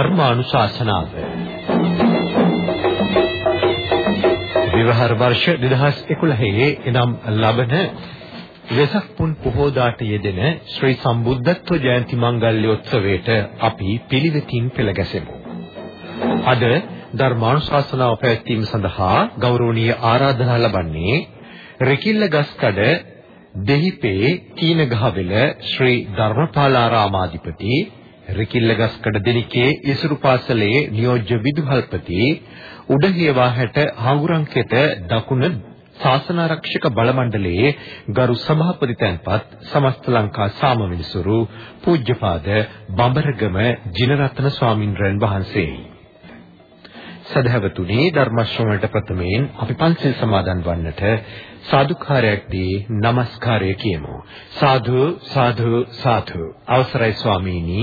ධර්මානුශාසනාව විවහාර වර්ෂ 2011 එනම් ලබන වෙසක් පුන් පොහෝදාට යෙදෙන ශ්‍රී සම්බුද්ධත්ව ජයන්ති මංගල්‍යෝත්සවයට අපි පිළිවෙතින් පෙළ ගැසෙමු. අද ධර්මානුශාසනාව පැවැත්වීම සඳහා ගෞරවනීය ආරාධනා ලබන්නේ රකිල්ල ගස්කඩ දෙහිපේ කීනගහවෙල ශ්‍රී ධර්මපාලාරාමාධිපති රිකිල්ලගස්කඩ දෙනිකේ ඉසුරු පාසලේ නියෝජ්‍ය විදුහල්පති උඩහියවාහැට හඟුරංකෙත දකුණ ශාසනාරක්ෂක බල මණ්ඩලයේ ගරු සභාපති තැන්පත් සමස්ත ලංකා සාමවිනිසුරු පූජ්‍යපාද බඹරගම ජිනරත්න ස්වාමින්ද්‍රයන් වහන්සේයි. සදහවතුනි ධර්ම ශ්‍රවණයට ප්‍රථමයෙන් අපි පන්සල් සමාදන් වන්නට සාදුකාරයක් දී নমස්කාරය කියමු. සාදු සාදු සාදු. අවසරයි ස්වාමීනි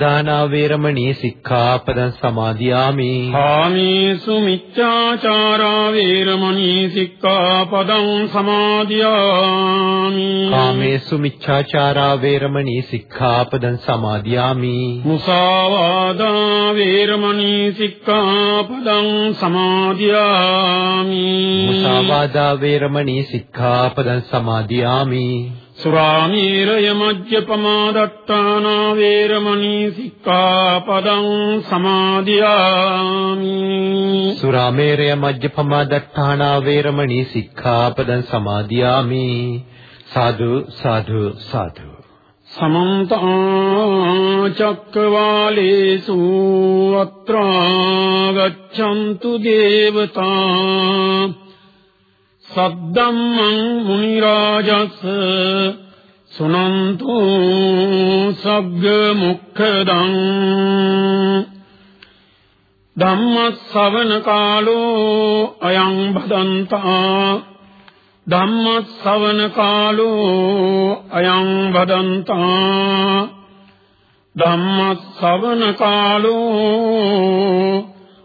දානා වේරමණී සික්ඛාපදං සමාදියාමි. කාමේසු මිච්ඡාචාරා වේරමණී සික්ඛාපදං සමාදියාමි. කාමේසු මිච්ඡාචාරා වේරමණී සික්ඛාපදං සමාදියාමි. මුසාවාදා වේරමණී සික්ඛාපදං සමාදියාමි. මුසාවාදා වේරමණී සික්ඛාපදං සමාදියාමි. සුරාමීරය මජ්ජපමාදට්ඨාන වේරමණී සික්ඛාපදං සමාදියාමි. සුරාමේරය මජ්ජපමාදට්ඨාන වේරමණී සික්ඛාපදං සමාදියාමි. සාදු සාදු සාදු. සමන්ත චක්කවාලේසු අත්‍රා ගච්ඡන්තු දේවතා සද්දම්මං මුනි රාජස් සුනන්තු සග්ග මුක්ඛදං ධම්ම ශ්‍රවණ කාලෝ අයං බදන්තා ධම්ම ශ්‍රවණ කාලෝ අයං බදන්තා ධම්ම ශ්‍රවණ කාලෝ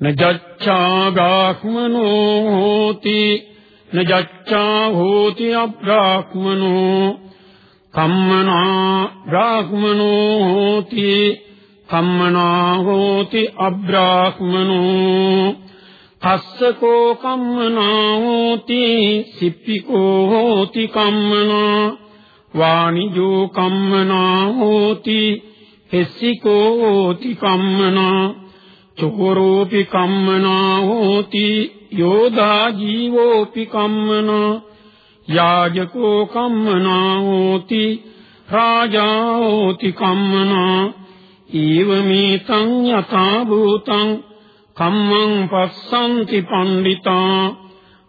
නජච්ඡා ගාක්මනෝ හෝති නජච්ඡා හෝති අබ්‍රාහ්මනෝ කම්මනා බ්‍රාහ්මනෝ හෝති කම්මනා හෝති අබ්‍රාහ්මනෝ කස්සකෝ කම්මනා හෝති සිප්පිකෝ හෝති කම්මනා වාණිජෝ කම්මනා හෝති හෙස්සිකෝ හෝති කම්මනා චෝරෝපි කම්මනා හෝති යෝධා ජීවෝපි කම්මනා යාජකෝ කම්මනා හෝති රාජා හෝති කම්මනා ඊවමේතං යථා භූතං කම්මං පස්සන්ති පණ්ඩිතා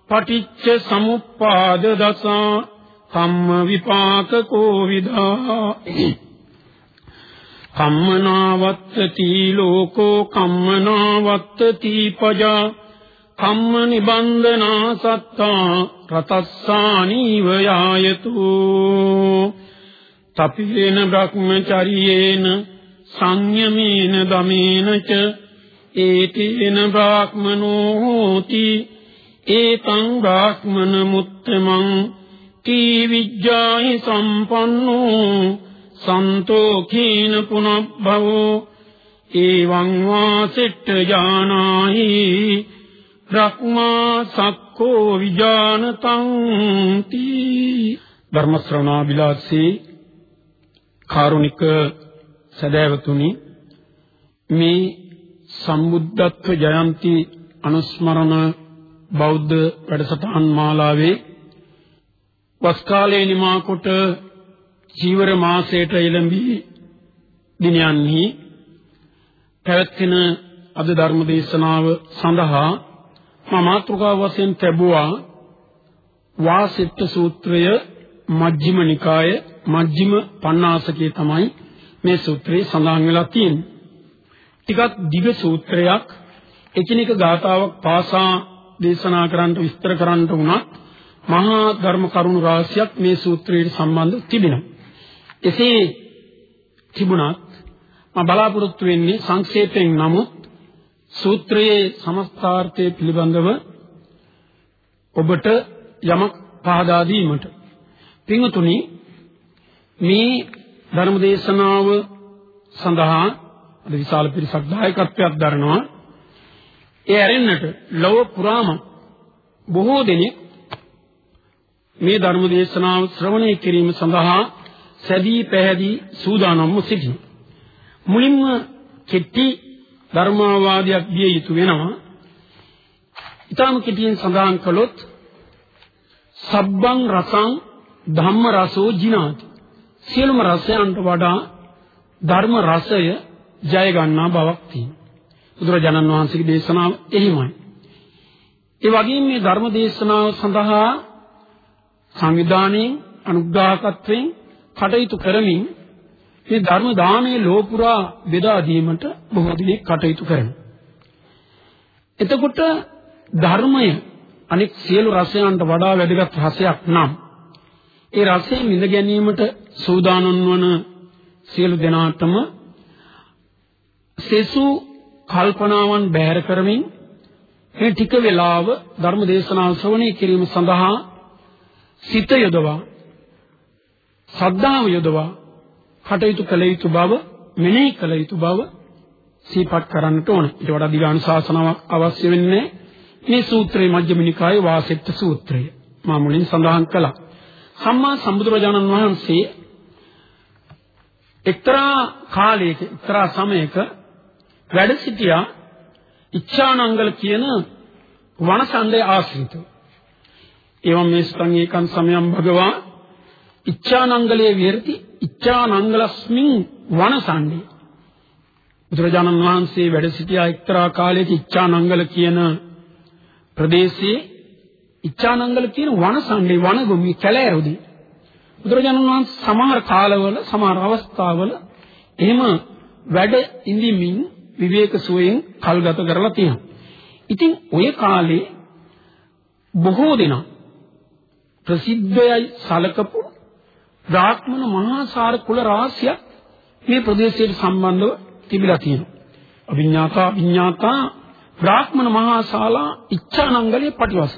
පටිච්ච සමුප්පාද දසා කම්ම විපාකකෝ විදා। කම්මනාවත්තති ලෝකෝ කම්මනාවත්තති පජා කම්ම නිබන්ධනා සත්තා රතස්සානීව යායතු තපිරේන බ්‍රහ්මචරියේන සංයමේන දමේන ච ඒතේන බ්‍රාහ්මනෝ හෝති ඒතං බ්‍රාහ්මන මුත්තමං තී විජ්ජාහි සම්පන්නෝ සන්තෝඛීන පුනබ්බවෝ එවං වාසෙට්ඨ ජානාහි බ්‍රහ්මා සක්කෝ විජානතං තී ධර්ම ශ්‍රවණා විලාසී කාරුණික සදෑවතුනි මේ සම්බුද්ධත්ව ජයන්ති අනුස්මරණ බෞද්ධ වැඩසටහන් මාලාවේ වස් කාලේ නිමා කොට ජීවර මාසයට එළඹී දිනයන්හි පැවැත්වෙන අද ධර්ම දේශනාව සඳහා මා මාතෘකාව වශයෙන් ලැබුවා වාසිට්ඨ සූත්‍රය මජ්ක්‍ධිම නිකාය මජ්ක්‍ධිම පණ්ණාසකේ තමයි මේ සූත්‍රයේ සඳහන් වෙලා තියෙන්නේ. ටිකක් දිග සූත්‍රයක් එකිනෙක ගාතාවක් පාසා දේශනා කරන්නට විස්තර කරන්නට වුණත් මහා ධර්ම කරුණු රාශියක් මේ සූත්‍රයට සම්බන්ධ තිබෙනවා. එසේ තිබුණත් මම බලාපොරොත්තු වෙන්නේ සංක්ෂේපයෙන් නමුත් සූත්‍රයේ සමස්තාර්ථය පිළිබඳව ඔබට යමක් පහදා දීමට. පින්තුනි මේ ධර්ම දේශනාව සඳහා අද විශාල පිරිසක් දායකත්වයක් දරනවා. ඒ ඇරෙන්නට ලොව පුරාම බොහෝ දෙනෙක් මේ ධර්ම දේශනාව ශ්‍රවණය කිරීම සඳහා සැදී පැහැදී සූදානම්ව සිටිනවා. මුලින්ම කෙටි ධර්මාවාදයක් දිය යුතු වෙනවා. ඊටම කෙටියෙන් සඳහන් කළොත් සබ්බං රසං ධම්ම රසෝ ජිනාති. සියලුම රසයන්ට වඩා ධර්ම රසය ජය ගන්නා බවක් තියෙනවා. බුදුරජාණන් වහන්සේගේ දේශනාව එහිමයි. ඒ වගේම මේ ධර්ම දේශනාව සඳහා සංවිධානයෙන් අනුග්‍රහකත්වයෙන් කටයුතු කරමින් මේ ධර්ම දානයේ ලෝපුරා බෙදා දීමට බොහෝ දිනෙක කටයුතු කරනවා. එතකොට ධර්මය අනෙක් සියලු රසයන්ට වඩා වැදගත් රසයක් නම් ඒ රසය මිඳ ගැනීමට සූදානම් වන සියලු දෙනාටම සෙසු කල්පනාවන් බැහැර කරමින් මේ ටික වේලාව ධර්ම දේශනාව ශ්‍රවණය කිරීම සඳහා සිත යොදවා ශ්‍රද්ධාව යොදවා කටයුතු කළ යුතු බව මෙනෙහි කළ යුතු බව සිහිපත් කරන්නට ඕන. ඊට වඩා දිග අනුශාසනාවක් අවශ්‍ය වෙන්නේ මේ සූත්‍රයේ මජ්ක්‍ධිම නිකායේ වාසෙත්ත සූත්‍රය. මා මුලින් සඳහන් කළා. සම්මා සම්බුදුරජාණන් වහන්සේ එක්තරා කාලයක එක්තරා සමයක වැඩ සිටියා ඉච්ඡානංගල කියන වනසන්දේ ආශ්‍රිතව. එවම් මේ ස්තං ඒකං සමයම් භගවා ඉච්ඡානංගලයේ විහෙරති ඉච්ඡානංගලස්මින් වනසන්නේ. බුදුරජාණන් වහන්සේ වැඩ සිටියා එක්තරා කාලයක ඉච්ඡානංගල කියන ප්‍රදේශයේ. ඉච්ඡානංගල කියන වනසන්නේ වනගොමි කැලෑරුදී බුදුරජාණන් වහන්සේ සමහර කාලවල සමහර අවස්ථාවල එහෙම වැඩ ඉඳිමින් විවේක සුවයෙන් කල් ගත කරලා තියෙනවා. ඉතින් ওই කාලේ බොහෝ දෙනා ප්‍රසිද්ධයයි සලකපු බ්‍රාහ්මණ මහාසාර කුල රාශියක් මේ ප්‍රදේශයට සම්බන්ධව තිබිලා තියෙනවා. අභිඥාතා විඥාතා බ්‍රාහ්මණ මහාශාලා ඉච්ඡානංගලයේ පටිවස.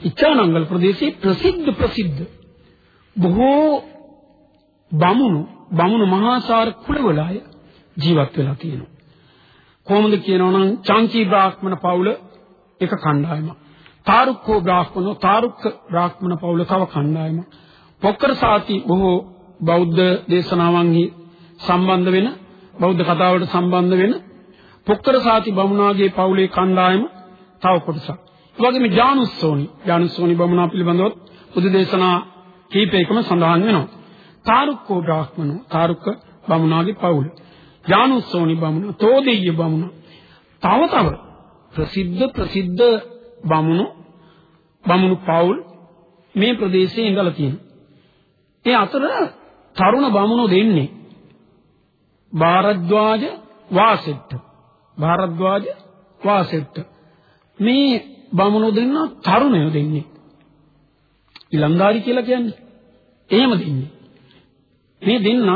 ඉච්ඡානංගල ප්‍රදේශයේ ප්‍රසිද්ධ ප්‍රසිද්ධ බොහෝ බමුණු බමුණු මහාසාර කුලවල අය ජීවත් වෙලා තියෙනවා. කොහොමද කියනවනම් චාන්චි බ්‍රාහ්මණ පවුල එක කණ්ඩායමක්. තාරුක්කෝ බ්‍රාහ්මණෝ තාරුක්ක බ්‍රාහ්මණ පවුල තව කණ්ඩායමක්. පොක්කර සාති බොහෝ බෞද්ධ දේශනාවන්හි සම්බන්ධ වෙන බෞද්ධ කතාවට සම්බන්ධ වෙන පොක්කර සාති බමුණාගේ පවුලේ කණ්ඩායම තව කොටසක්. වගේම ජානුස්සෝනි ජානුස්සෝනි බමුණා පිළිබඳව බුදු දේශනා කීපයකම සඳහන් වෙනවා. තාරුක්කෝ බ්‍රාහ්මණෝ තාරුක්ක බමුණාගේ පවුල. ජානුස්සෝනි බමුණ, තෝදෙය්‍ය බමුණ. තව තව ප්‍රසිද්ධ ප්‍රසිද්ධ බමුණු බමුණු පවුල් මේ ප්‍රදේශයේ ඉඳලා තියෙනවා. ඒ අතර තරුණ බමුණු දෙන්නේ භාරද්වාජ වාසෙට්ට. භාරද්වාජ වාසෙට්ට. මේ බමුණු දෙන්න තරුණයෝ දෙන්නේ. ඉලන්දාරි කියලා කියන්නේ. එහෙම දෙන්නේ. මේ දෙන්න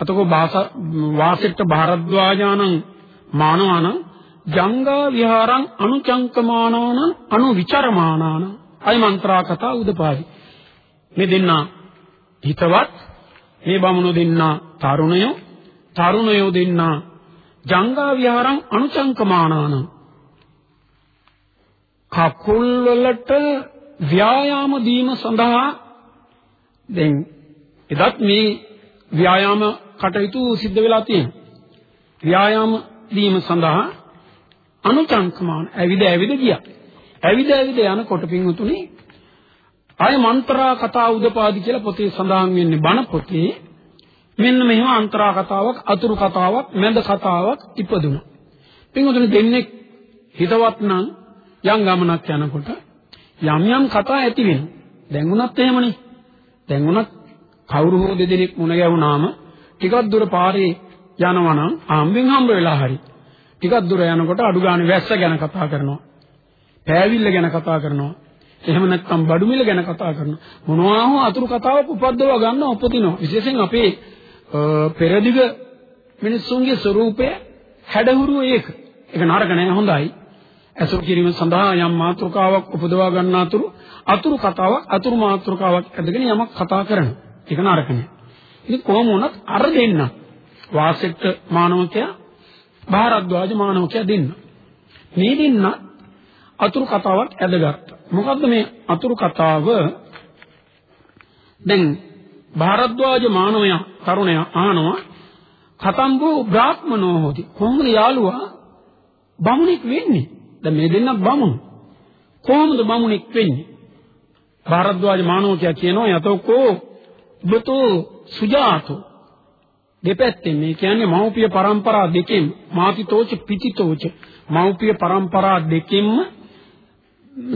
අතකෝ භාෂා වාසෙට්ට භාරද්වාජානං මානවාන ජංගා විහාරං අනුචංකමානාන අනුවිචරමානාන අය මන්ත්‍රා කතා උදපාදි මේ දෙන්න හිතවත් මේ බමුණු දෙන්න තරුණයෝ තරුණයෝ දෙන්න ජංගා විහාරං අනුචංකමානාන කකුල් වලට ව්‍යායාම දීම සඳහා දැන් එදත් මේ ව්‍යායාම කටයුතු සිද්ධ වෙලා තියෙනවා. ව්‍යායාම දීම සඳහා අනුචංකමාන ඇවිද ඇවිද ගියා. ඇවිද ඇවිද යනකොට පින්වතුනි ආය මන්ත්‍රා කතා උදපාදි කියලා පොතේ සඳහන් වෙන්නේ බණ පොතේ මෙන්න මෙහෙම අන්තරා කතාවක් අතුරු කතාවක් මැද කතාවක් ඉපදුණා. පින්වතුනි දෙන්නේ හිතවත් නම් යම් ගමනක් යනකොට යම් යම් කතා ඇති වෙනවා. දැන් උනත් එහෙමනේ. දැන් උනත් කවුරු හෝ දෙදෙනෙක් මුණ ගැහුනාම ටිකක් දුර පාරේ යනවා නම් ආම්බෙන් හම්බ වෙලා හරි. ටිකක් දුර යනකොට අඩු ගානේ වැස්ස ගැන කතා කරනවා. පෑවිල්ල ගැන කතා කරනවා. එහෙම නැත්නම් බඩු මිල ගැන කතා කරනවා. මොනවා හෝ අතුරු කතාවක් උපද්දව ගන්න උපදිනවා. විශේෂයෙන් අපේ පෙරදිග මිනිස්සුන්ගේ ස්වરૂපය හැඩහුරුව ඒක. ඒක නරක නෑ හොඳයි. ඇසුරු කිරීම සඳහා යම් මාතෘකාවක් උපදවා ගන්න අතුරු අතුරු කතාවක් අතුරු මාතෘකාවක් ඇදගෙන යමක් කතා කරනවා. ඒක නරක නෑ. ඉතින් කොහොම වුණත් අර දෙන්න වාසෙට්ට මානවකයා භාරද්වාජ මානවකයා දෙන්න. මේ දෙන්න අතුරු කතාවක් ඇදගත්තා. මොකද්ද මේ අතුරු කතාව? දැන් ಭಾರද්වාජ මානවයා තරුණයා අහනවා කතම්බෝ බ්‍රාහ්මනෝ හොති. කොහොමද යාළුවා බමුණෙක් වෙන්නේ? දැන් මේ දෙන්නක් බමුණු. කොහොමද බමුණෙක් වෙන්නේ? ಭಾರද්වාජ මානවකයා කියනවා යතෝකෝ බතෝ සුජාතෝ දෙපැත්තෙන් මේ කියන්නේ මෞපිය පරම්පරා දෙකෙන් මාතිතෝච පිතිතෝච මෞපිය පරම්පරා දෙකෙන්ම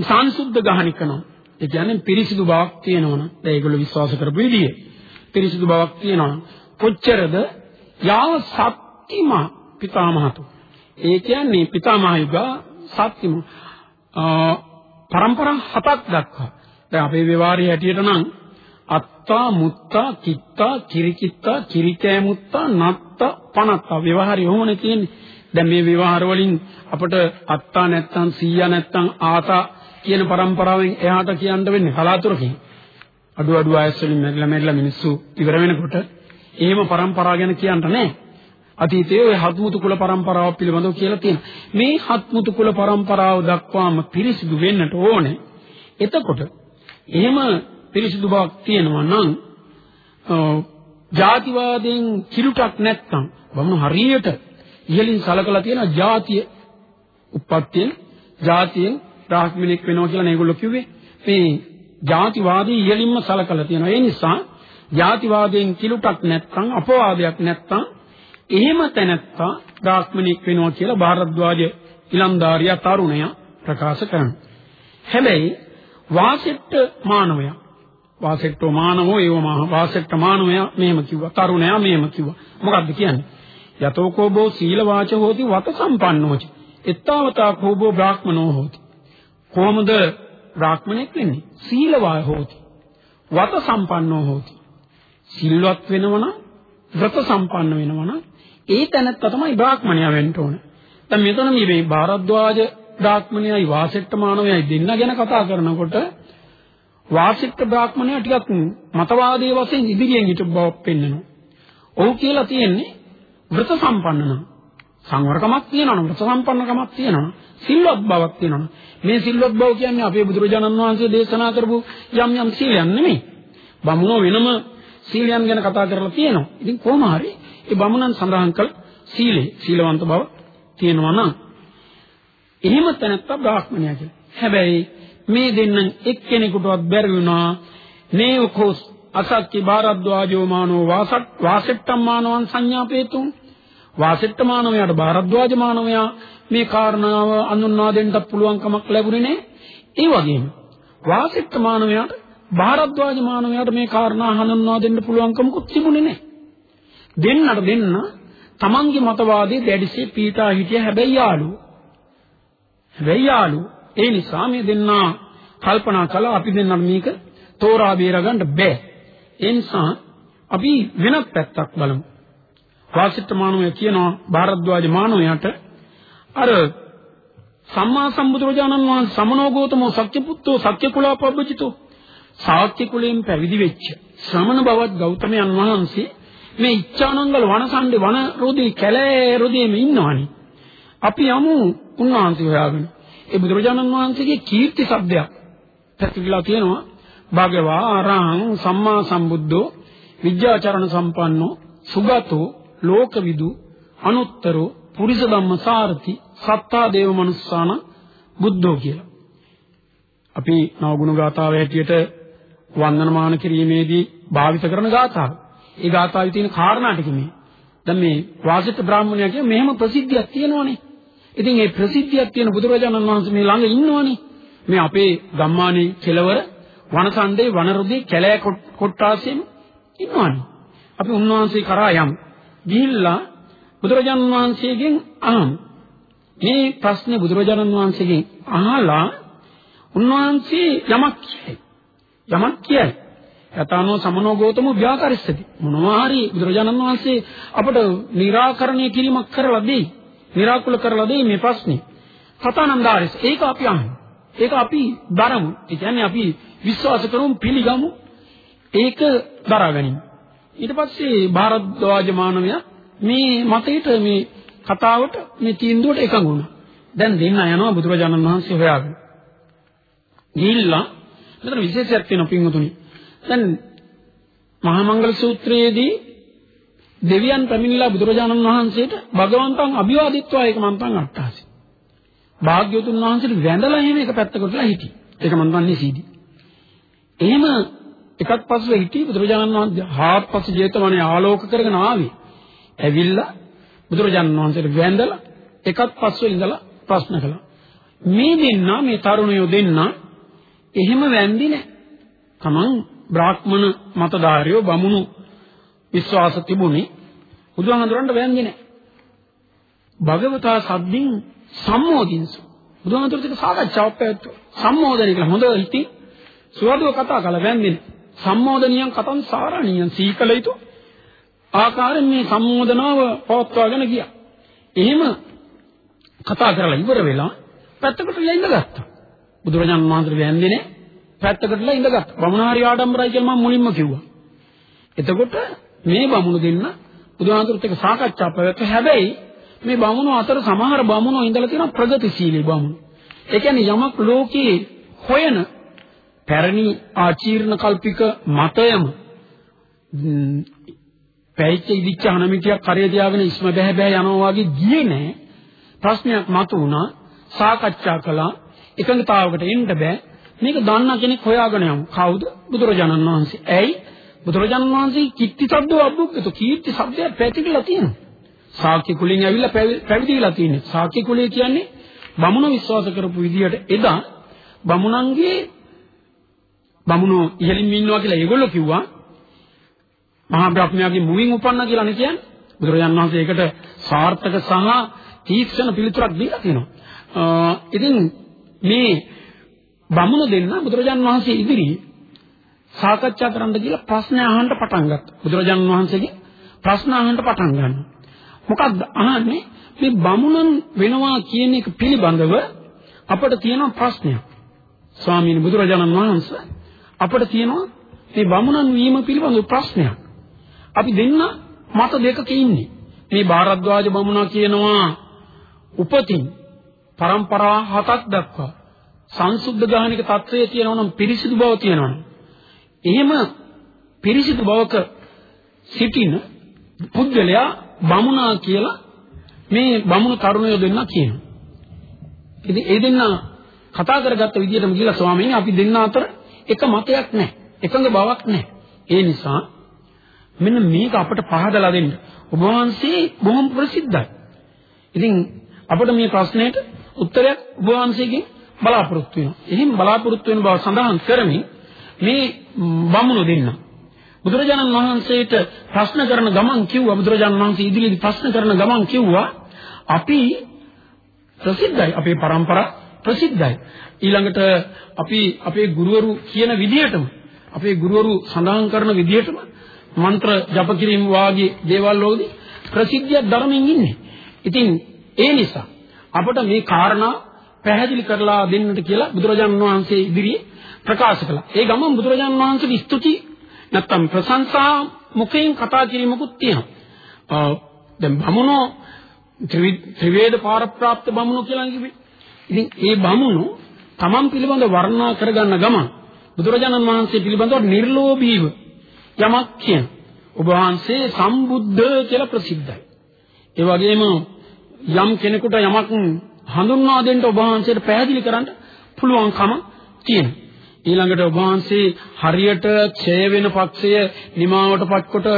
සංසුද්ධ ගහනිකනවා ඒ කියන්නේ පිරිසිදු බවක් තියෙනවනම් දැන් ඒගොල්ලෝ විශ්වාස කරපු විදිය පිරිසිදු බවක් තියෙනවනම් කොච්චරද? යාව සත්‍තිම පිතාමහතු. ඒ කියන්නේ පිතාමහ යුග සත්‍තිම. පරම්පරා හතක් දක්වා. දැන් අපේ විවාහයේ හැටියට නම් අත්තා මුත්තා කිත්තා කිරිකිත්තා කිරිකෑ මුත්තා නත්තා පනත්තා විවාහරි ඔහොමනේ තියෙන්නේ. දැන් මේ විවහාර වලින් අපට අත්තා නැත්තම් සීයා නැත්තම් ආතා කියන પરම්පරාවෙන් එහාට කියන්න වෙන්නේ කලාතුරකින්. අඩු අඩු ආයස් වලින් මෙරිලා මෙරිලා මිනිස්සු ඉවර වෙනකොට එහෙම પરම්පරා ගැන කියන්න නැහැ. අතීතයේ ওই හත්මුතු කුල પરම්පරාව පිළිබඳව කියලා තියෙනවා. මේ හත්මුතු කුල પરම්පරාව දක්වාම පිරිසිදු වෙන්නට ඕනේ. එතකොට එහෙම පිරිසිදු බවක් තියෙනවා නම් ජාතිවාදයෙන් කිලුටක් නැත්තම් බමුණු හරියට ඉහලින් සලකලා තියෙනවා ජාතිය උප්පත්තියෙන් ජාතියෙන් බ්‍රාහ්මණෙක් වෙනවා කියලා මේගොල්ලෝ කිව්වේ. මේ ජාතිවාදී ඉහලින්ම සලකලා තියෙනවා. ඒ නිසා ජාතිවාදයෙන් කිලුටක් නැත්නම් අපවාදයක් නැත්නම් එහෙම තැනත්තා බ්‍රාහ්මණෙක් වෙනවා කියලා ಭಾರದ್ವಾಜ ඉලන්දාරියා තරුණයා ප්‍රකාශ කරනවා. හැබැයි වාසෙට්ට මානවයා වාසෙට්ට මානවෝ ඒව මහා වාසෙට්ට මානවයා මෙහෙම කිව්වා තරුණයා මෙහෙම කිව්වා. මොකද්ද කියන්නේ? යතෝකෝබෝ සීල වාච හෝති වත සම්පන්නෝච. එත්තාවතා කෝබෝ බ්‍රාහ්මනෝ හෝති. කොහොමද බ්‍රාහ්මණෙක් වෙන්නේ? සීලවා හෝති. වත සම්පන්නෝ හෝති. සිල්වත් වෙනවනම් වත සම්පන්න වෙනවනම් ඒ තැනත්තා තමයි බ්‍රාහ්මණයා වෙන්න ඕන. දැන් මෙතන මේ භාරද්වාජ බ්‍රාහ්මණයයි වාසෙට්ට මානවයයි දෙන්න ගැන කතා කරනකොට වාසිට්ඨ බ්‍රාහ්මණයා ටිකක් මතවාදයේ වශයෙන් ඉදිරියෙන් හිටපු බවක් පෙන්වනවා. ඔහු කියලා තියෙන්නේ වෘත සම්පන්න නම් සංවරකමක් තියෙනවා වෘත සම්පන්නකමක් තියෙනවා සිල්වත් බවක් තියෙනවා මේ සිල්වත් බව කියන්නේ අපේ බුදුරජාණන් වහන්සේ දේශනා කරපු යම් යම් සීලයන් නෙමෙයි. බමුණෝ වෙනම සීලයන් ගැන කතා කරලා තියෙනවා. ඉතින් කොහොම හරි ඒ බමුණන් සඳහන් කළ සීලේ සීලවන්ත බව තියෙනවා නම් එහෙම තැනත්තා බ්‍රාහ්මණයා කියලා. හැබැයි මේ දෙන්න එක්කෙනෙකුටවත් බැරි වුණා නේවකෝස් අසක්කි භාරද්වාජෝ මානෝ වාසට් වාසෙට්ටම් මානවන් සංඥාපේතුම් වාසෙට්ට මානවයාට භාරද්වාජ මානවයා මේ කාරණාව අඳුන්වා දෙන්නත් පුළුවන් කමක් ලැබුණේ නැහැ. ඒ වගේම වාසෙට්ට මානවයාට භාරද්වාජ මානවයාට මේ කාරණා හඳුන්වා දෙන්න පුළුවන් කමකුත් තිබුණේ නැහැ. දෙන්නට දෙන්න තමන්ගේ මතවාදයේ දැඩිසේ පීඩා හිටිය හැබැයි යාළු. හැබැයි යාළු. ඒ නිසා මේ දෙන්නා කල්පනා කළා අපි දෙන්නට මේක තෝරා බේරගන්න බෑ. ඒ නිසා අපි වෙනත් පැත්තක් බලමු. වාසිත මානවය කියනවා භාරද්වාජ මානවයාට අර සම්මා සම්බුදුරජාණන් වහන්සේ සමනෝ ගෝතමෝ සත්‍යපුත්තෝ සත්‍ය කුලාපබ්බජිතෝ ශාක්‍ය කුලයෙන් පැවිදි වෙච්ච ශ්‍රමණ බවත් ගෞතමයන් වහන්සේ මේ ඉච්ඡානංගල වනසණ්ඩේ වන රෝදී කැලෑ රෝදීෙම ඉන්නවනේ. අපි යමු උන්වහන්සේ හොයාගෙන. ඒ බුදුරජාණන් වහන්සේගේ කීර්ති શબ્දයක් පැතිරලා තියෙනවා. භාගවා අරහං සම්මා සම්බුද්ධෝ විද්‍යාචරණ සම්පන්නෝ සුගතෝ ලෝකවිදු අනුත්තරෝ පුරිස ධම්ම සාරති සත්තා දේව මනුස්සාන බුද්ධෝ කියලා. අපි නවගුණ ගාථාව හැටියට වන්දනමාන කිරීමේදී භාවිත කරන ගාථාව. ඒ ගාථාවේ තියෙන කාරණා ටික මේ. දැන් මේ වාසිත බ්‍රාහ්මණයා කියන මෙහෙම ප්‍රසිද්ධියක් තියෙනවනේ. ඉතින් ඒ ප්‍රසිද්ධියක් තියෙන බුදුරජාණන් වහන්සේ මේ ළඟ ඉන්නවනේ. මේ අපේ ගම්මානේ කෙලවර වනසණ්ඩේ වනරුදේ කැලෑ කොට්ටාසෙම ඉන්නවනේ. අපි උන්වහන්සේ කරා යම් ගිහිල්ලා බුදුරජාණන් වහන්සේගෙන් අහමු. මේ ප්‍රශ්නේ බුදුරජාණන් වහන්සේගෙන් අහලා උන්වහන්සේ යමක් කියයි. යමක් කියයි. යතානෝ සමනෝ ගෞතම ව්‍යාකරිස්සති. මොනවා හරි බුදුරජාණන් වහන්සේ අපට निराකරණය කිරීමක් කරලා දෙයි. निराකුල කරලා දෙයි මේ ප්‍රශ්නේ. කතානන්දාරිස් ඒක අපි අහමු. ඒක අපි දරමු. ඒ කියන්නේ අපි විශ්වාස කරමු පිළිගමු. ඒක දරාගනිමු. ඊට පස්සේ ಭಾರද්වාජ මානවයා මේ මතයට මේ කතාවට මේ තීන්දුවට එකඟ වුණා. දැන් දෙන්න යනවා බුදුරජාණන් වහන්සේ හොයාගෙන. ගිහිල්ලා මෙතන විශේෂයක් තියෙනවා පින්වතුනි. දැන් මහා මංගල සූත්‍රයේදී දෙවියන් පැමිණිලා බුදුරජාණන් වහන්සේට භගවන්තං අභිවාදිත්වා ඒක මන්තං අට්ඨාසි. භාග්‍යවතුන් වහන්සේට වැඳලා එහෙම එක පැත්තකටලා හිටියේ. ඒක මන් දන්නේ සීදී. එහෙම එකත් පස්සේ හිටියේ බුදුරජාණන් වහන්සේ හාත්පස ජේතවනේ ආලෝක කරගෙන ආවේ. ඇවිල්ලා බුදුරජාණන් වහන්සේට වැඳලා එකත් පස්සේ ඉඳලා ප්‍රශ්න කළා. මේ දෙන්නා මේ තරුණයෝ දෙන්නා එහෙම වැන්දි නැහැ. තමන් බ්‍රාහ්මණ මතධාරියෝ බමුණු විශ්වාස තිබුණේ බුදුහාමුදුරන්ට වැන්දි නැහැ. භගවතා සද්දින් සම්මෝදින්සු. බුදුහාමුදුරුවෝ දෙක සාකච්ඡාවක් පැවැත්තුවා. සම්මෝදනය කියලා හොඳ හිතින් සුවදව කතා කළා වැන්දින. සම්මෝදනියන් කතං සාරණියන් සීකල යුතු ආකාරයෙන් මේ සම්මෝදනාව පවත්වාගෙන ගියා. එහෙම කතා කරලා ඉවර වෙලා පැත්තකට ඉඳගත්තා. බුදුරජාණන් වහන්සේ වැන්දේ නැහැ. පැත්තකටලා ඉඳගත්තා. බමුණාරි ආඩම්බරයි කියලා මම මුලින්ම කිව්වා. එතකොට මේ බමුණු දෙන්න බුදුහාමුදුරුත් එක්ක සාකච්ඡා පැවැත්වුවා. හැබැයි මේ බමුණු අතර සමහර බමුණෝ ඉඳලා තියෙනවා ප්‍රගතිශීලී බමුණු. ඒ කියන්නේ යමක් ලෝකේ හොයන පැරණි ආචීර්ණ කල්පික මතයම පැයිච්ච ඉදිච්ච හනමිටියක් කරේ තියාගෙන ඉස්ම බෑ බෑ යනවා වගේ ගියේ නෑ. ප්‍රශ්නයක් මතුවුණා. සාකච්ඡා කළා. එකඟතාවකට එන්න බෑ. මේක දන්න කෙනෙක් හොයාගෙන යමු. කවුද? බුදුරජාණන් වහන්සේ. ඇයි? බුදුරජාණන් වහන්සේ කිත්ති සබ්දෝ අබ්බුක්කතු කීර්ති શબ્දය පැතිරලා තියෙනවා. ශාක්‍ය කුලෙන් ඇවිල්ලා පැවිදිලා තියෙන්නේ. ශාක්‍ය කුලය කියන්නේ බමුණ විශ්වාස කරපු විදියට එදා බමුණන්ගේ බමුණෝ ඉහළින් ඉන්නවා කියලා ඒගොල්ලෝ කිව්වා. මහා බ්‍රහ්මයාගේ මුවින් උපන්න කියලානේ කියන්නේ. බුදුරජාණන් වහන්සේ ඒකට සාර්ථක සහ තීක්ෂණ පිළිතුරක් දීලා තියෙනවා. ඉතින් මේ බමුණු දෙන්න බුදුරජාන් වහන්සේ ඉදිරියේ සාකච්ඡා කරන්න කියලා ප්‍රශ්න අහන්න පටන් ගත්තා. බුදුරජාන් වහන්සේගේ ප්‍රශ්න අහන්න පටන් ගන්නවා. මොකක්ද අහන්නේ? මේ බමුණන් වෙනවා කියන එක පිළිබඳව අපිට තියෙන ප්‍රශ්නයක්. ස්වාමීන් බුදුරජාණන් වහන්සේ අපිට තියෙනවා මේ බමුණන් වීම පිළිබඳ ප්‍රශ්නයක්. අපි දෙන්න මත දෙකක ඉන්නේ. මේ භාරද්වාජ බමුණා කියනවා උපතින් પરම්පරා හතක් දක්වා සංසුද්ධ ගාහනික తත්වයේ තියෙනවා නම් පිරිසිදු බව තියෙනවනේ. එහෙම පිරිසිදු බවක සිටින පුද්ගලයා බමුණා කියලා මේ බමුණු තරුණයෝ දෙන්නා කියනවා. ඉතින් ඒ දෙන්නා කතා කරගත්ත විදිහටම කියලා ස්වාමීන් අපි දෙන්න අතර එක මතයක් නැහැ. එකඟ බවක් නැහැ. ඒ නිසා මෙන්න මේක අපට පහදලා දෙන්න. ඔබ වහන්සේ බොහොම ප්‍රසිද්ධයි. ඉතින් අපිට මේ ප්‍රශ්නෙට උත්තරයක් ඔබ වහන්සේගෙන් බලාපොරොත්තු වෙනවා. එහෙන් බලාපොරොත්තු වෙන බව සඳහන් කරමින් මේ බමුණු දෙන්න බුදුරජාණන් වහන්සේට ප්‍රශ්න කරන ගමන් කිව්වා බුදුරජාණන් වහන්සේ ඉදිරියේදී ප්‍රශ්න කරන ගමන් කිව්වා අපි ප්‍රසිද්ධයි අපේ પરම්පරා ප්‍රසිද්ධයි ඊළඟට අපි අපේ ගුරුවරු කියන විදිහටම අපේ ගුරුවරු සඳහන් කරන විදිහටම මන්ත්‍ර ජප කිරීම වාගේ දේවල් වලදී ප්‍රසිද්ධියක් ධර්මයෙන් ඉන්නේ. ඉතින් ඒ නිසා අපට මේ කාරණා පැහැදිලි කරලා දෙන්නට කියලා බුදුරජාණන් වහන්සේ ඉදිරියේ ප්‍රකාශ කළා. ඒ ගමන් බුදුරජාණන් වහන්සේගේ ස්තුති නැත්තම් ප්‍රශංසා මුඛයෙන් කතා කිරීමකුත් තියෙනවා. දැන් බමුණෝ ත්‍රිවේද පාරප්‍රාප්ත බමුණෝ කියලා කිව්වේ. ඉතින් ඒ බමුණෝ තමන් පිළිබඳ වර්ණනා කරගන්න ගමන් බුදුරජාණන් වහන්සේ පිළිබඳව නිර්ලෝභීව යමක් කියන. ඔබ වහන්සේ සම්බුද්ධ කියලා ප්‍රසිද්ධයි. ඒ වගේම යම් කෙනෙකුට යමක් හඳුන්වා දෙන්න ඔබ වහන්සේට පැහැදිලි කරන්න පුළුවන්කම තියෙනවා. ඊළඟට ඔබ වහන්සේ හරියට ඡය වෙන පක්ෂය නිමාවටපත් කොට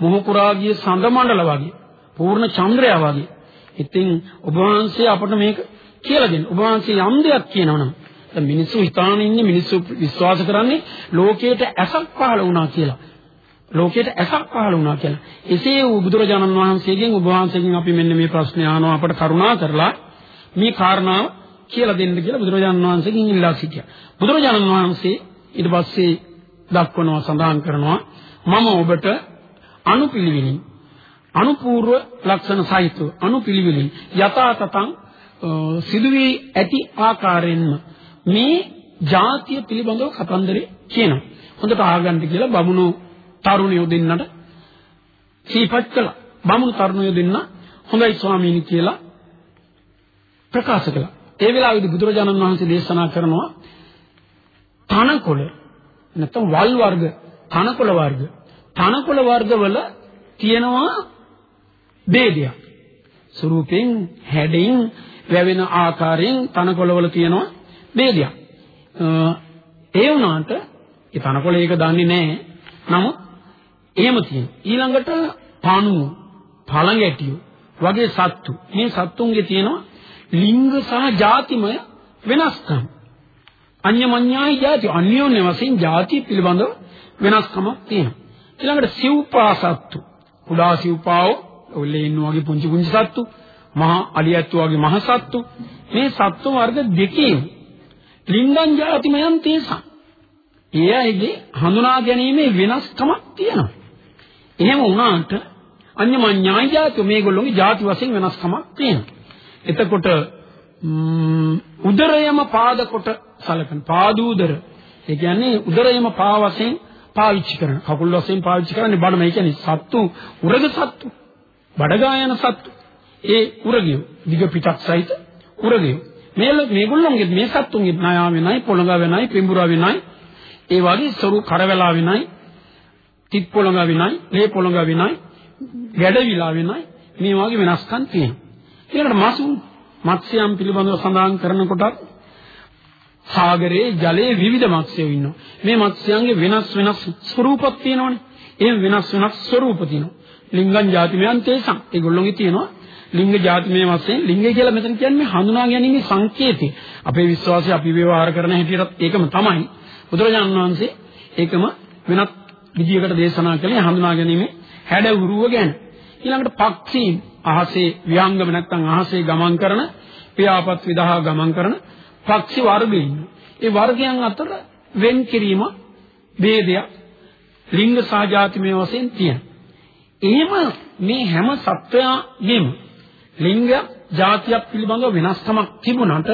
මොහ පුරා ගිය සඳ මණ්ඩල වගේ පූර්ණ චන්ද්‍රයා වගේ. ඉතින් ඔබ වහන්සේ අපට මේක කියලා දෙන්න. ඔබ වහන්සේ යම් දෙයක් කියනවනම් දැන් මිනිස්සු හිතාන ඉන්නේ මිනිස්සු විශ්වාස කරන්නේ ලෝකයට ඇසක් පහළ වුණා කියලා. ලෝකයට ඇසක් පහළ වුණා කියලා. එසේ වූ බුදුරජාණන් වහන්සේගෙන් ඔබ වහන්සේගෙන් අපි මෙන්න මේ ප්‍රශ්නේ අහනවා අපට කරුණා කරලා මේ කාරණාව කියලා දෙන්න කියලා බුදුරජාණන් වහන්සේගෙන් ඉල්ලා සිටියා. බුදුරජාණන් වහන්සේ ඊට පස්සේ දක්වනවා සඳහන් කරනවා මම ඔබට අනුපිළිවෙලින් අනුපූර්ව ලක්ෂණ සහිතව අනුපිළිවෙලින් යථා තතං සිදුවී ඇති ආකාරයෙන්ම මේ ජාතිය පිළිබඳව කතන්දරේ කියනවා. හොඳට අහගන්න කියලා බමුණු තරුණයෝ දෙන්නට සිහිපත් කළා. බමුණු තරුණයෝ දෙන්න හොඳයි ස්වාමීනි කියලා ප්‍රකාශ කළා. ඒ වෙලාවේදී බුදුරජාණන් වහන්සේ දේශනා කරනවා තනකොළ නැත්නම් වල් වර්ග තනකොළ වර්ග තනකොළ වර්ගවල තියෙනවා ભેදයක්. ස්වරූපෙන් හැඩෙන් වැවෙන ආකාරයෙන් තනකොළවල තියෙනවා ભેදයක්. ඒ වුණාට ඒ තනකොළ ඒක දන්නේ නැහැ. නමුත් එහෙම තියෙනවා. ඊළඟට පණුව, පළඟැටිය වගේ සත්තු. මේ සත්තුන්ගේ තියෙනවා ලිංග සහ ಜಾතිමය වෙනස්කම්. අන්‍යමඤ්ඤායි ಜಾති අන්‍යෝන්‍ය වශයෙන් ಜಾති පිළිබඳව වෙනස්කමක් තියෙනවා. ඊළඟට සිව්පා සත්තු. කුඩා සිව්පාවෝ ඔල්ලේ ඉන්න වගේ පුංචි පුංචි සත්තු. මහා අලියැත්තු වගේ මහ සත්තු මේ සත්ව වර්ග දෙකේ ලිංගං ජාතිමයන් තේසං. ඒ අයගේ හඳුනා ගැනීමේ වෙනස්කමක් තියෙනවා. එහෙම වුණාට අඤ්ඤමඤ්ඤාය ජාති මේගොල්ලෝගේ ಜಾති වශයෙන් වෙනස්කමක් තියෙනවා. එතකොට උදරයම පාද කොට සලකන පාදූදර ඒ කියන්නේ උදරයම පා වශයෙන් පාවිච්චි කරන කකුල් වශයෙන් පාවිච්චි කරන්නේ බඩම ඒ කියන්නේ සත්තු උරග සත්තු බඩගායන සත්තු. ඒ උරගිය දිග පිටක් සහිත උරගිය මේ මේගොල්ලෝගේ මේ සත්තුන්ගේ ණයා වෙනයි පොළඟ වෙනයි පිඹුරා වෙනයි ඒ වගේ සරු කරවැලා වෙනයි තිත් පොළඟ වෙනයි ලේ පොළඟ වෙනයි ගැඩවිලා වෙනයි මේ වගේ වෙනස්කම් තියෙනවා ඊළඟට මසු මත්ස්‍යයන් පිළිබඳව සඳහන් කරනකොට සාගරයේ ජලයේ විවිධ මත්ස්‍යයෝ ඉන්නවා. මේ මත්ස්‍යයන්ගේ වෙනස් වෙනස් ස්වරූපක් තියෙනවනේ. ඒ වෙනස් වෙනස් ස්වරූප තියෙනවා. ලිංගං ಜಾතිමයන් තේසං. ඒගොල්ලෝගේ තියෙනවා ලිංග ಜಾතිමය වශයෙන් ලිංගය කියලා මෙතන කියන්නේ හඳුනා ගැනීමේ සංකේතය. අපේ විශ්වාසය අපි ව්‍යවහාර කරන හැටියටත් ඒකම තමයි. බුදුරජාණන් වහන්සේ ඒකම වෙනත් විදියකට දේශනා කළේ හඳුනා ගැනීමේ හැඩවුරුව ගැන. ඊළඟට පක්ෂීන් අහසේ ව්‍යංගම නැත්නම් අහසේ ගමන් කරන පියාපත් විදහා ගමන් කරන පක්ෂි වර්ග ඉන්නවා. ඒ වර්ගයන් අතර වෙන් කිරීම ભેදයක් ලිංග සහජාතිමය වශයෙන් තියෙනවා. එහෙම මේ හැම සත්වයාගෙම ලිංගයක් ජාතියක් පිළිබඳ වෙනස්කමක් තිබුණාට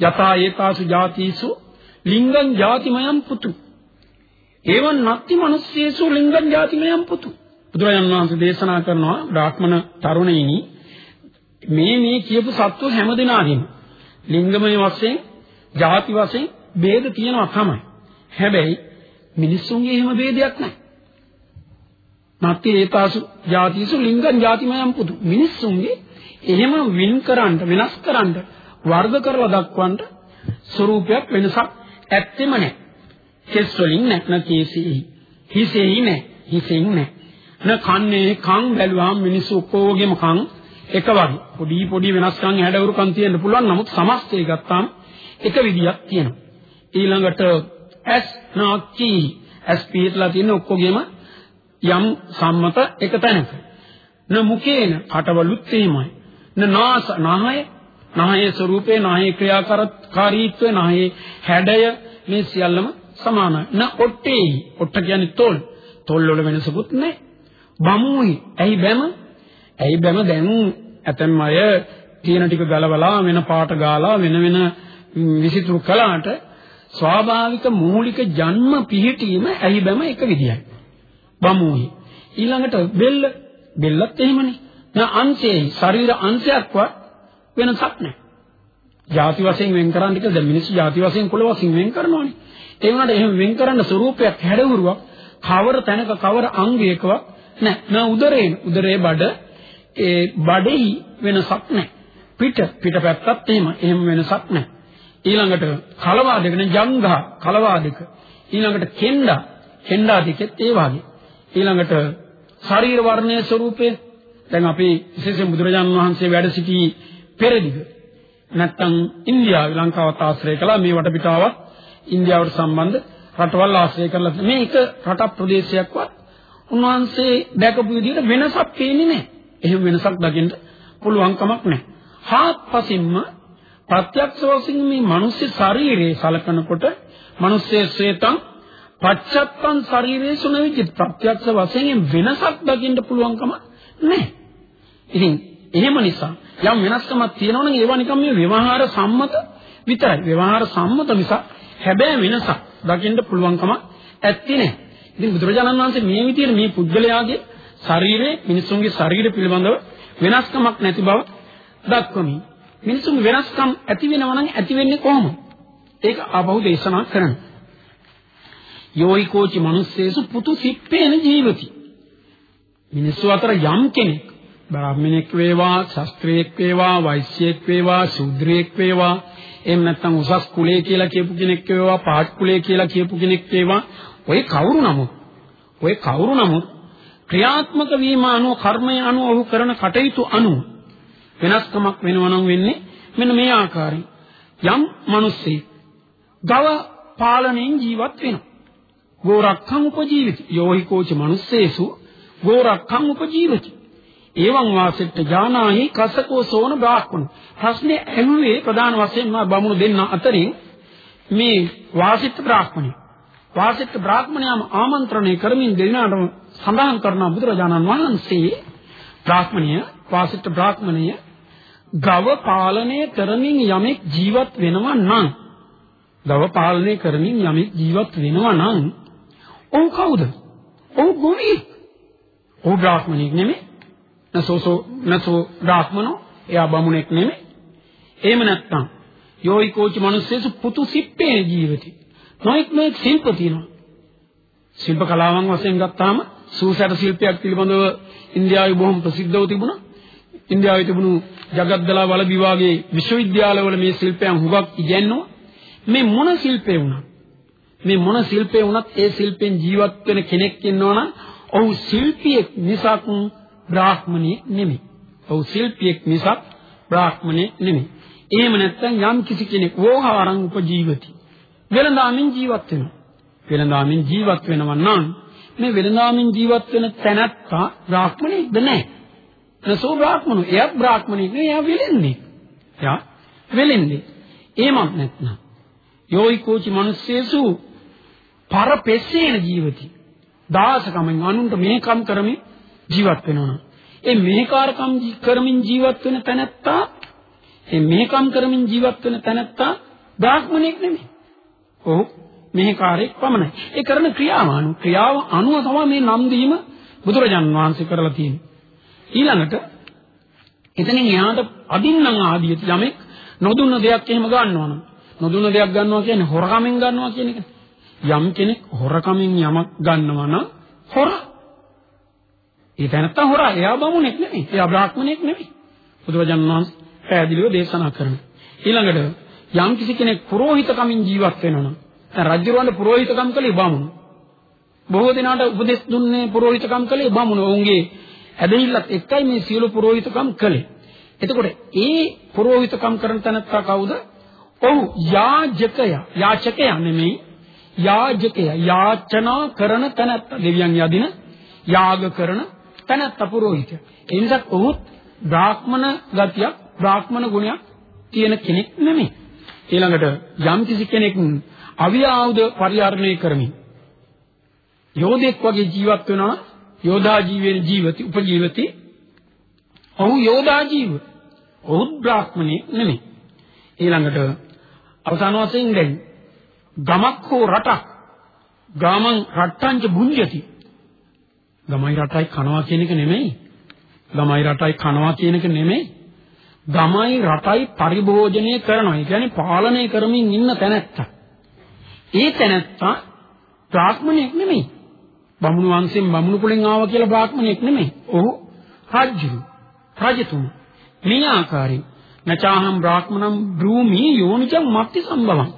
යථා ඒකාසු ජාතිසු ලිංගං ජාතිමයම් පුතු. එවන් නැති මිනිස්සේසු ලිංගං ජාතිමයම් පුතු. බුදුරජාණන් වහන්සේ දේශනා කරනවා බ්‍රාහ්මණ තරුණයිනි මේ මේ කියපු සත්ව හැමදෙනාගෙම ලිංගමය වශයෙන් ජාති වශයෙන් ભેද තියෙනවා තමයි. හැබැයි මිනිස්සුන්ගේ එහෙම ભેදයක් නැහැ. නැත්නම් ඒකාසු ජාතිසු ලිංගං ජාතිමයම් පුතු. මිනිස්සුන්ගේ එහෙම වින් කරන්න වෙනස් කරන්න වර්ග කරලා දක්වන්න ස්වરૂපයක් වෙනසක් ඇත්තෙම නැහැ. කෙස් වලින් නැත්නම් කේසෙහි. හිසෙහි නැහැ. හිසෙන් නැහැ. න කන්නේ කන් බැලුවාම මිනිස්සු ඔක්කොගේම කන් එක වගේ. පොඩි පොඩි වෙනස්කම් හැඩවුරුකම් තියෙන්න පුළුවන්. නමුත් සමස්තය ගත්තාම එක විදියක් තියෙනවා. ඊළඟට ඇස් නාකි ඇස් පිටලා තියෙන ඔක්කොගේම යම් සම්මත එක තැනක. න මුකේන කටවලුත් එහෙමයි. න නාස නහය නහයේ ස්වરૂපේ නහයේ ක්‍රියාකාරීත්වය නහයේ හැඩය මේ සියල්ලම සමානයි. න ඔට්ටේ ඔට්ට කියන්නේ තොල්. තොල් වල වෙනසකුත් නැහැ. බමුයි ඇයි බැම? ඇයි බැම දැන් ඇතැම් අය තියෙන ටික ගලවලා වෙන පාට ගාලා වෙන වෙන විසිතුරු කළාට ස්වාභාවික මූලික ජන්ම පිහිටීම ඇයි බැම එක විදියයි. බමුයි. ඊළඟට බෙල්ල බෙල්ලත් එහෙමනේ. න අංශයෙන් ශරීර අංශයක්වත් වෙනසක් නැහැ. ಜಾති වශයෙන් වෙන් කරන්න කියලා දැන් මිනිස්සු ಜಾති වශයෙන් කුල වශයෙන් වෙන් කරනවානේ. ඒ වුණාට එහෙම වෙන් කරන්න ස්වરૂපයක් හැඩවුරුවක් කවර තැනක කවර අංගයකවත් නැහැ. න උදරයෙන් උදරයේ බඩ ඒ බඩෙහි වෙනසක් නැහැ. පිට පිට පැත්තත් එහෙම එහෙම වෙනසක් නැහැ. ඊළඟට කලවාදක නේ ජංගා කලවාදක. ඊළඟට කෙන්ඩා කෙන්ඩා දෙකෙත් ඒ වගේ. ඊළඟට ශරීර වර්ණයේ ස්වરૂපේ දැන් අපි විශේෂයෙන් බුදුරජාණන් වහන්සේ වැඩ සිටි පෙරදිග නැත්තම් ඉන්දියාව ලංකාවත් ආශ්‍රය කළා මේ වටපිටාවත් ඉන්දියාවට සම්බන්ධ රටවල් ආශ්‍රය කරලා මේ එක රටක් ප්‍රදේශයක්වත් උන්වහන්සේ දැකපු විදිහට වෙනසක් පේන්නේ නැහැ. එහෙම වෙනසක් දකින්න පුළුවන් කමක් නැහැ. හාත්පසින්ම ප්‍රත්‍යක්ෂ වශයෙන් මේ මිනිස් ශරීරයේ සලකනකොට මිනිස්සේ ශ්වේතං පච්චත්තං ශරීරයේ සුනවිචිත් ප්‍රත්‍යක්ෂ වශයෙන් වෙනසක් දකින්න පුළුවන්කම නැහැ. ඉතින් එහෙම නිසා යම් වෙනස්කමක් තියෙනවා නම් ඒවා නිකන් මේ ව්‍යවහාර සම්මත විතරයි. ව්‍යවහාර සම්මත මිස හැබැයි වෙනසක් දකින්න පුළුවන්කම ඇත්තේ නැහැ. ඉතින් බුදුරජාණන් වහන්සේ මේ විදිහට මේ පුද්ගලයාගේ ශරීරයේ මිනිසුන්ගේ ශරීර පිළිබඳව වෙනස්කමක් නැති බව දක්වමි. මිනිසුන් වෙනස්කම් ඇති වෙනවා නම් ඇති වෙන්නේ කොහොමද? ඒක ආපහු දේශනා කරනවා. යෝයිකෝචි මිනිස්සේසු පුතු සිප්පේන ජීවති. මිනිස්සු අතර යම් කෙනෙක් බ්‍රාහ්මණෙක් වේවා, ශාස්ත්‍රයෙක් වේවා, වෛශ්‍යෙක් වේවා, ශූද්‍රයෙක් වේවා, එහෙම නැත්නම් උසස් කුලයේ කියලා කියපු කෙනෙක් වේවා, පහත් කුලයේ කියලා කියපු කෙනෙක් වේවා, ඔය කවුරු නමුත් ඔය කවුරු නමුත් ක්‍රියාත්මක වීම අනුව කර්මය අනුව ඔහු කරන කටයුතු අනුව වෙනස්කමක් වෙනවා නම් වෙන්නේ මෙන්න මේ ආකාරයෙන්. යම් මිනිස්සෙක් ගව පාලනයෙන් ජීවත් වෙනවා. ගෝරක්ඛං උපජීවිත. යෝහි කෝච මිනිස්සේසු ගෝරක්ඛං උපජීවිත එවං වාසෙට්ට ජානාහි කසකෝ සෝන බ්‍රාහ්මණ ප්‍රශ්නේ ඇහුවේ ප්‍රධාන වශයෙන් මා බමුණු දෙන්න අතරින් මේ වාසිත බ්‍රාහ්මණය වාසිත බ්‍රාහ්මණයාම ආමන්ත්‍රණය කරමින් දෙනාට සඳහන් කරන බුදුරජාණන් වහන්සේ බ්‍රාහ්මණය වාසිත බ්‍රාහ්මණය ගව පාලනය කරමින් යමෙක් ජීවත් වෙනවා නම් ගව පාලනය කරමින් යමෙක් ජීවත් වෙනවා නම් ඔව් කවුද? ඔව් ගොවියෙක්. ඔව් බ්‍රාහ්මණයෙක් නෙමෙයි. නසෝසෝ නසෝ බ්‍රාහ්මනෝ එයා බමුණෙක් නෙමෙයි. එහෙම නැත්නම් යෝයිකෝච මිනිස්සෙසු පුතු සිප්පේ ජීවිතේ. නොඑක් මේ ශිල්ප තියෙනවා. ශිල්ප කලාවන් වශයෙන් ගත්තාම සූසැට ශිල්පයක් පිළිබඳව ඉන්දියාවේ බොහොම ප්‍රසිද්ධව තිබුණා. ඉන්දියාවේ තිබුණු ජගත්දලා වල විභාගයේ විශ්වවිද්‍යාලවල මේ ශිල්පයන් හුඟක් ඉගෙනනවා. මේ මොන ශිල්පේ වුණත් මේ මොන ශිල්පේ වුණත් ඒ ශිල්පෙන් ජීවත් වෙන කෙනෙක් ඉන්නවනම් ඔහු ශිල්පියෙක් මිසක් බ්‍රාහ්මණයෙක් නෙමෙයි. ඔහු ශිල්පියෙක් මිසක් බ්‍රාහ්මණයෙක් නෙමෙයි. එහෙම නැත්නම් යම් කිසි කෙනෙක් වෝහාරං උපජීවති. වෙළඳාමින් ජීවත් වෙනවා. වෙළඳාමින් ජීවත් වෙනවා නම් මේ වෙළඳාමින් ජීවත් වෙන තැනත්තා බ්‍රාහ්මණයෙක්ද නැහැ. නසෝ බ්‍රාහ්මණු. එයා බ්‍රාහ්මණයෙක් නෙවෙයි එයා වෙලෙන්නේ. එයා වෙලෙන්නේ. එහෙමත් නැත්නම් යෝයිකෝචි මිනිස්සේසු පරපෙස්සේන ජීවති. දාසකමෙන් අනුන්ට මේකම් කරමින් ජීවත් වෙනවා. ඒ මෙහෙකාරකම් කරමින් ජීවත් වෙන තැනැත්තා ඒ මෙහෙකම් කරමින් ජීවත් වෙන තැනැත්තා බ්‍රාහ්මණයෙක් නෙමෙයි. ඔහු මෙහෙකාරයෙක් පමණයි. ඒ කරන ක්‍රියාව අනුව ක්‍රියාව අනුව තමයි මේ නම් දීම බුදුරජාන් වහන්සේ කරලා තියෙන්නේ. ඊළඟට එතනින් එහාට අදින්නම් ආදිය යමෙක් නොදුන්න දෙයක් එහෙම ගන්නවා නම් නොදුන්න දෙයක් ගන්නවා කියන්නේ හොරකමින් ගන්නවා කියන එක. යම් කෙනෙක් හොරකමින් යමක් ගන්නවා නම් හොර. ඒ තැනත්ත හොරා. එයා බමුණෙක් නෙමෙයි. එයා බ්‍රාහ්මණෙක් නෙමෙයි. බුදුරජාණන් වහන්සේ පැහැදිලිව දේශනා කරනවා. ඊළඟට යම් කිසි කෙනෙක් පුරোহিতකමින් ජීවත් වෙනවා නම් දැන් රජුරවන්ට පුරোহিতකම් කළේ බමුණු. බොහෝ දිනාට උපදෙස් දුන්නේ පුරোহিতකම් කළේ බමුණු. ඔවුන්ගේ ඇදහිල්ලත් එක්කයි මේ සියලු පුරোহিতකම් කළේ. එතකොට ඒ පුරোহিতකම් කරන තැනත්තා කවුද? ඔහු යාජකයා. යාචකයා නෙමෙයි යාජකය යාචනා කරන තැනැත්ත දෙවියන් යදින යාග කරන තැනැත්ත පුරোহিතය. ඒ නිසා ඔහුත් බ්‍රාහ්මණ ගතියක් බ්‍රාහ්මණ ගුණයක් තියෙන කෙනෙක් නෙමෙයි. ඊළඟට යම් කිසි කෙනෙක් අවියාවුද පරිහරණය කරමින් යෝධෙක් වගේ ජීවත් වෙනවා යෝධා ජීවෙන ජීවිත උපජීවිතී ඔහු යෝධා ජීව. ඔහු බ්‍රාහ්මණෙක් නෙමෙයි. ඊළඟට අවසාන වශයෙන් දැන් ගමක් හෝ රටක් ගාමං රට්ටංච බුඤ්ජති ගමයි රටයි කනවා කියන එක නෙමෙයි ගමයි රටයි කනවා කියන එක නෙමෙයි ගමයි රටයි පරිභෝජනය කරනවා. ඒ කියන්නේ පාලනය කරමින් ඉන්න තැනැත්තා. ඒ තැනැත්තා බ්‍රාහ්මණයෙක් නෙමෙයි. බමුණු වංශයෙන් බමුණු කුලෙන් ආවා කියලා බ්‍රාහ්මණයෙක් නෙමෙයි. ඔහු රාජ්‍යු රජතුමා. මේ ආකාරයෙන් නචාහම් බ්‍රාහ්මණම් භූමි යෝනිජං මත්ති සම්භවං.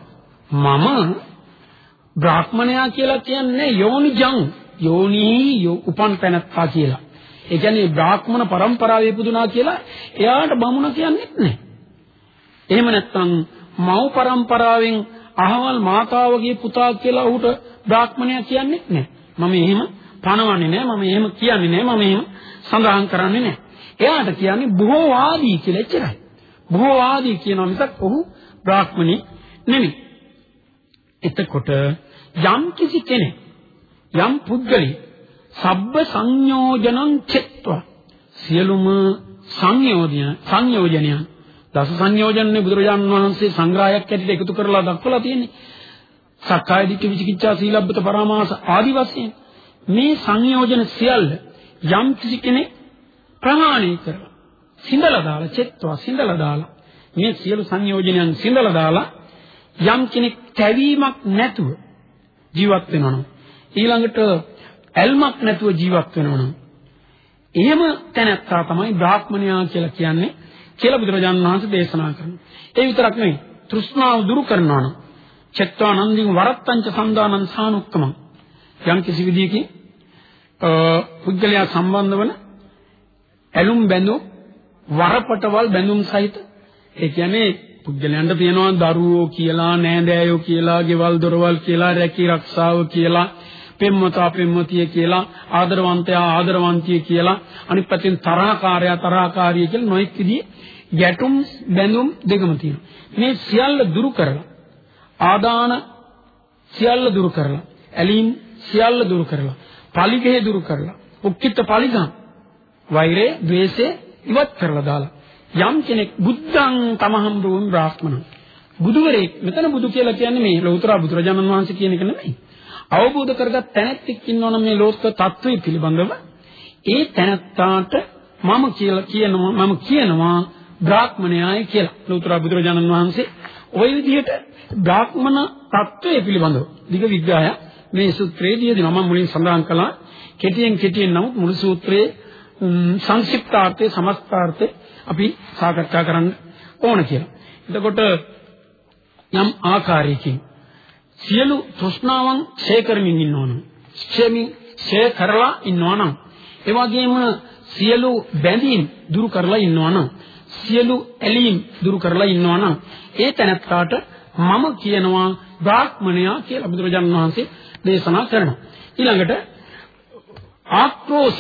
මම බ්‍රාහ්මණයා කියලා කියන්නේ යෝනිජං යෝනි උපන් පැනත්තා කියලා. ඒ කියන්නේ බ්‍රාහ්මණ પરම්පරාවේ ඉපදුනා කියලා එයාට බමුණ කියන්නේත් නැහැ. එහෙම නැත්නම් මව් પરම්පරාවෙන් අහවල් මාතාවගේ පුතා කියලා ඌට බ්‍රාහ්මණයා කියන්නේත් නැහැ. මම එහෙම පණවන්නේ නැහැ. මම එහෙම කියන්නේ නැහැ. මම එහෙම සඳහන් කරන්නේ නැහැ. එයාට කියන්නේ බොහෝවාදී කියලා එච්චරයි. බොහෝවාදී කියනවා මිසක් ඔහු බ්‍රාහ්මණි නෙමෙයි. එතකොට යම් කිසි කෙනෙක් යම් පුද්ගලෙක් සබ්බ සංයෝජනං චෙත්වා. සියලුම සංයෝජන සංයෝජනයන්. දස සංයෝජනනේ බුදුරජාණන් වහන්සේ සංග්‍රහයක් ඇටියට එකතු කරලා දක්වලා තියෙන්නේ. සක්කාය දිට්ඨි විචිකිච්ඡා සීලබ්බත පරාමාස ආදි වශයෙන් මේ සංයෝජන සියල්ල යම් කිසි කෙනෙක් ප්‍රහාණය කරලා සිඳලා දාලා චෙත්වා සිඳලා දාලා මේ සියලු සංයෝජනයන් සිඳලා දාලා යම් කෙනෙක් තැවීමක් නැතුව ජීවත් වෙනවා ඊළඟට ඇල්මක් නැතුව ජීවත් වෙනවා එහෙම තැනැත්තා තමයි බ්‍රාහ්මණයා කියලා කියන්නේ කියලා බුදුරජාණන් වහන්සේ දේශනා කරනවා. ඒ විතරක් නෙවෙයි තෘෂ්ණාව දුරු කරනවා නම් චත්තානන්දින් වරත්තංච සම්දානං සානුක්කම යම් කිසි විදියකින් පුද්ගලයා සම්බන්ධ වන ඇලුම් බැඳුම් වරපටවල් බැඳුම් සහිත ඒ කියන්නේ පුද්ගලයන්ට තියෙනවා දරුවෝ කියලා නෑදෑයෝ කියලා ගෙවල් දොරවල් කියලා රැකී රක්ෂාව කියලා පෙම්වතා පෙම්වතිය කියලා ආදරවන්තයා ආදරවන්තිය කියලා අනිත් පැත්තෙන් තරහකාරයා තරහකාරිය කියලා නොඑක් විදිහේ ගැටුම් බැඳුම් දෙකම තියෙනවා. මේ සියල්ල දුරු කරලා ආදාන සියල්ල දුරු කරලා ඇලීම් සියල්ල දුරු කරලා පලිගෙහ දුරු කරලා උක්කිට පලිගම් වෛරය ද්වේෂය ඉවත් කරලා දාලා යම් කෙනෙක් බුද්ධං තමහම් රූම් බ්‍රාහ්මණං බුදුවරේ මෙතන බුදු කියලා කියන්නේ මේ ලෞතර බුදුරජාණන් වහන්සේ කියන එක නෙමෙයි. අවබෝධ කරගත් තැනැත්තෙක් ඉන්නවනම් මේ ලෝක තත්ත්වය පිළිබඳව ඒ තැනත්තාට මම කියලා කියනවා මම කියනවා බ්‍රාහ්මණයයි කියලා. ලෞතර බුදුරජාණන් වහන්සේ ওই විදිහට බ්‍රාහ්මණ තත්ත්වය පිළිබඳව දිග විග්‍රහය මේ සූත්‍රයේදී දෙනවා. මම මුලින් සඳහන් කළා කෙටියෙන් කෙටියෙන් නමුත් මුළු සූත්‍රයේ සංක්ෂිප්තාර්ථයේ සමස්තාර්ථයේ අපි සාකච්ඡා කරන්න ඕන කියලා. එතකොට යම් ආකාරයකින් සියලු තෘෂ්ණාවන් ඡේ කරමින් ඉන්නවනම් ඡේමින් ඡේ කරලා ඉන්නවනම් ඒ වගේම සියලු බැඳීම් දුරු කරලා ඉන්නවනම් සියලු ඇලීම් දුරු කරලා ඉන්නවනම් ඒ තැනත්තාට මම කියනවා බ්‍රාහ්මණයා කියලා බුදුරජාණන් වහන්සේ දේශනා කරනවා. ඊළඟට ආක්‍රෝෂ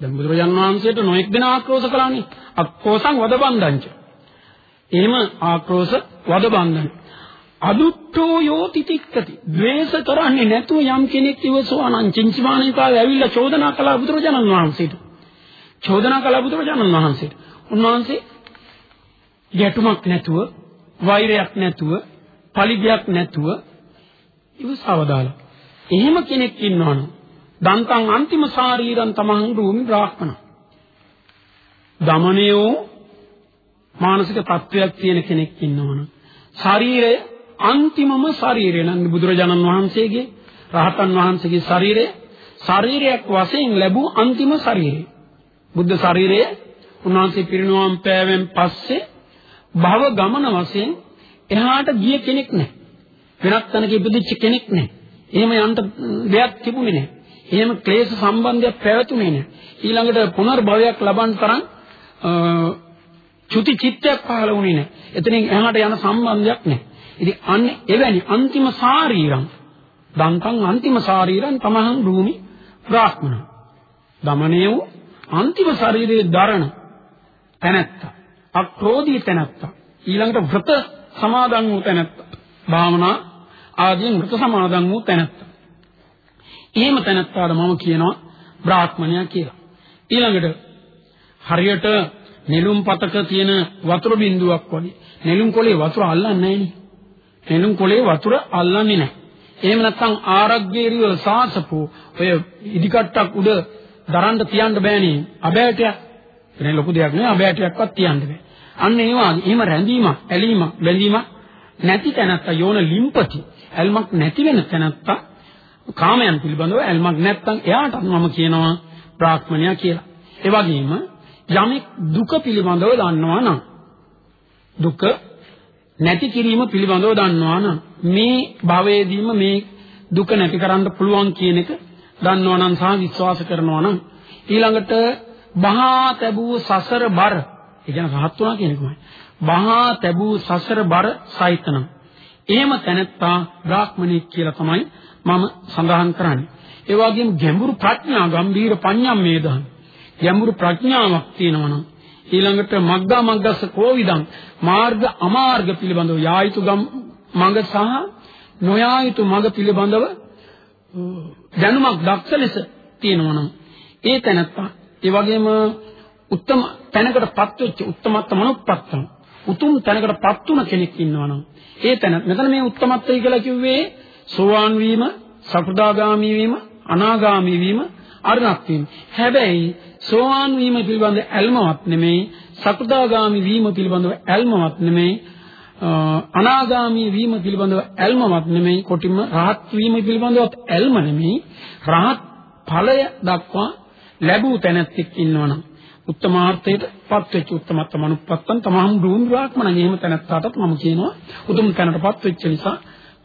දැන් බුදුරජාණන් වහන්සේට නොඑක් දෙනා ආක්‍රෝෂ කළානේ. අක්කෝසං වදබන්දංච. එහෙම ආක්‍රෝෂ වදබන්දන. අදුට්ඨෝ යෝ තිතික්කති. ද්වේෂ කරන්නේ නැතුව යම් කෙනෙක් ඉවසවා නම් චින්චමානිකාවේ ඇවිල්ලා චෝදනා කළා බුදුරජාණන් වහන්සේට. චෝදනා කළා බුදුරජාණන් වහන්සේට. උන්වහන්සේ ගැටුමක් නැතුව වෛරයක් නැතුව පලිගයක් නැතුව ඉවසව දාලා. එහෙම කෙනෙක් ඉන්නවනම් දන්තං අන්තිම ශාරීරං තමං රූමි බ්‍රාහ්මණ. දමනියෝ මානසික තත්වයක් තියෙන කෙනෙක් ඉන්නවනම් ශරීරය අන්තිමම ශරීරය නම් බුදුරජාණන් වහන්සේගේ රහතන් වහන්සේගේ ශරීරය ශරීරයක් වශයෙන් ලැබූ අන්තිම ශරීරය. බුද්ධ ශරීරය උන්වහන්සේ පිරිනුවම් පෑවෙන් පස්සේ භව ගමන වශයෙන් එහාට ගිය කෙනෙක් නැහැ. වෙනත් තැනක ඉපදිච්ච කෙනෙක් නැහැ. එහෙම යන්න දෙයක් තිබුණේ නැහැ. එහෙම ක්ලේශ සම්බන්ධයක් පැවතුනේ නැහැ. ඊළඟට පුනර්භවයක් ලබන්න තරම් චුති චිත්තයක් පහළ වුණේ නැහැ. එතනින් එහාට යන සම්බන්ධයක් නැහැ. ඉතින් අන්න එවැනි අන්තිම ශාරීරං දන්තං අන්තිම ශාරීරං තමහං භූමි බ්‍රාහ්මණ. දමණය වූ අන්තිම ශරීරයේ දරණ තැනැත්තා. අක්‍රෝධී තැනැත්තා. ඊළඟට වෘත සමාදන් වූ තැනැත්තා. භාවනා ආදී වෘත සමාදන් වූ තැනැත්තා. එහෙම තැනැත්තාට මම කියනවා බ්‍රාහ්මණයා කියලා. ඊළඟට හරියට නෙළුම් පතක තියෙන වතුර බිඳුවක් වගේ. නෙළුම් කොලේ වතුර අල්ලන්නේ නැහෙනි. නෙළුම් කොලේ වතුර අල්ලන්නේ නැහැ. එහෙම නැත්නම් ආරග්ගේරිය සාසපෝ ඔය ඉදිකට්ටක් උඩ දරන්න තියන්න බෑනේ අබෑටයක්. එනේ ලොකු දෙයක් නෙවෙයි අබෑටයක්වත් තියන්න බෑ. අන්න ඒ වගේ එහෙම රැඳීමක්, ඇලීමක්, බැඳීමක් නැති තැනත්ත යෝන ලිම්පති. ඇල්මක් නැති වෙන තැනත්ත කාමයන් පිළිබඳව ඇල්මක් නැත්නම් එයාට මම කියනවා බ්‍රාහ්මණයා කියලා. ඒ වගේම යමෙක් දුක පිළිබඳව දන්නවා නම් දුක නැති කිරීම පිළිබඳව දන්නවා නම් මේ භවයේදීම මේ දුක නැති කරන්න පුළුවන් කියන එක දන්නවා නම් සහ විශ්වාස කරනවා නම් ඊළඟට බහා තැබූ සසර බර ඒ කියන්නේ රහත් වුණා කියන එකමයි. බහා තැබූ සසර බර සහිතනම් එහෙම තැනැත්තා බ්‍රාහ්මණෙක් කියලා තමයි මම සඳහන් කරන්නේ. ඒ වගේම ගැඹුරු ප්‍රඥා ගම්භීර පඤ්ඤාමේදහන් ගැඹුරු ප්‍රඥාවක් තියෙනවා ඊළඟට මග්ගා මග්ගස්ස කෝවිදං මාර්ග අමාර්ග පිළිබඳව යායුතු ගම් මඟ සහ නොයායුතු මඟ පිළිබඳව දැනුමක් දක්ෂ ලෙස තියෙනවා නම් ඒ තැනත්තා ඒ වගේම උත්තම තැනකටපත් වෙච්ච උත්තමත්ත මනුප්පත්තම් උතුම් තැනකටපත් වුණ කෙනෙක් ඉන්නවා නම් ඒ තැන මෙතන මේ උත්තමත්වය කියලා කිව්වේ සෝවාන් වීම සකෘදාගාමි වීම අනාගාමි වීම අරණක් වීම හැබැයි සෝවාන් වීම පිළිබඳ ඇල්මවත් නෙමෙයි සකෘදාගාමි වීම පිළිබඳව ඇල්මවත් නෙමෙයි අනාගාමී වීම පිළිබඳව ඇල්මවත් නෙමෙයි කොටිම රහත් වීම පිළිබඳවත් ඇල්ම නෙමෙයි. රහත් ඵලය දක්වා ලැබූ තැනැත්තෙක් ඉන්නවනම් උත්තමාර්ථයට පත් වෙච්ච උත්තමත්ත මනුප්පත්තන් තමහම් භූම බ්‍රාහ්මණ එහෙම තැනැත්තාටත් මම කියනවා. උතුම් තැනටපත් වෙච්ච නිසා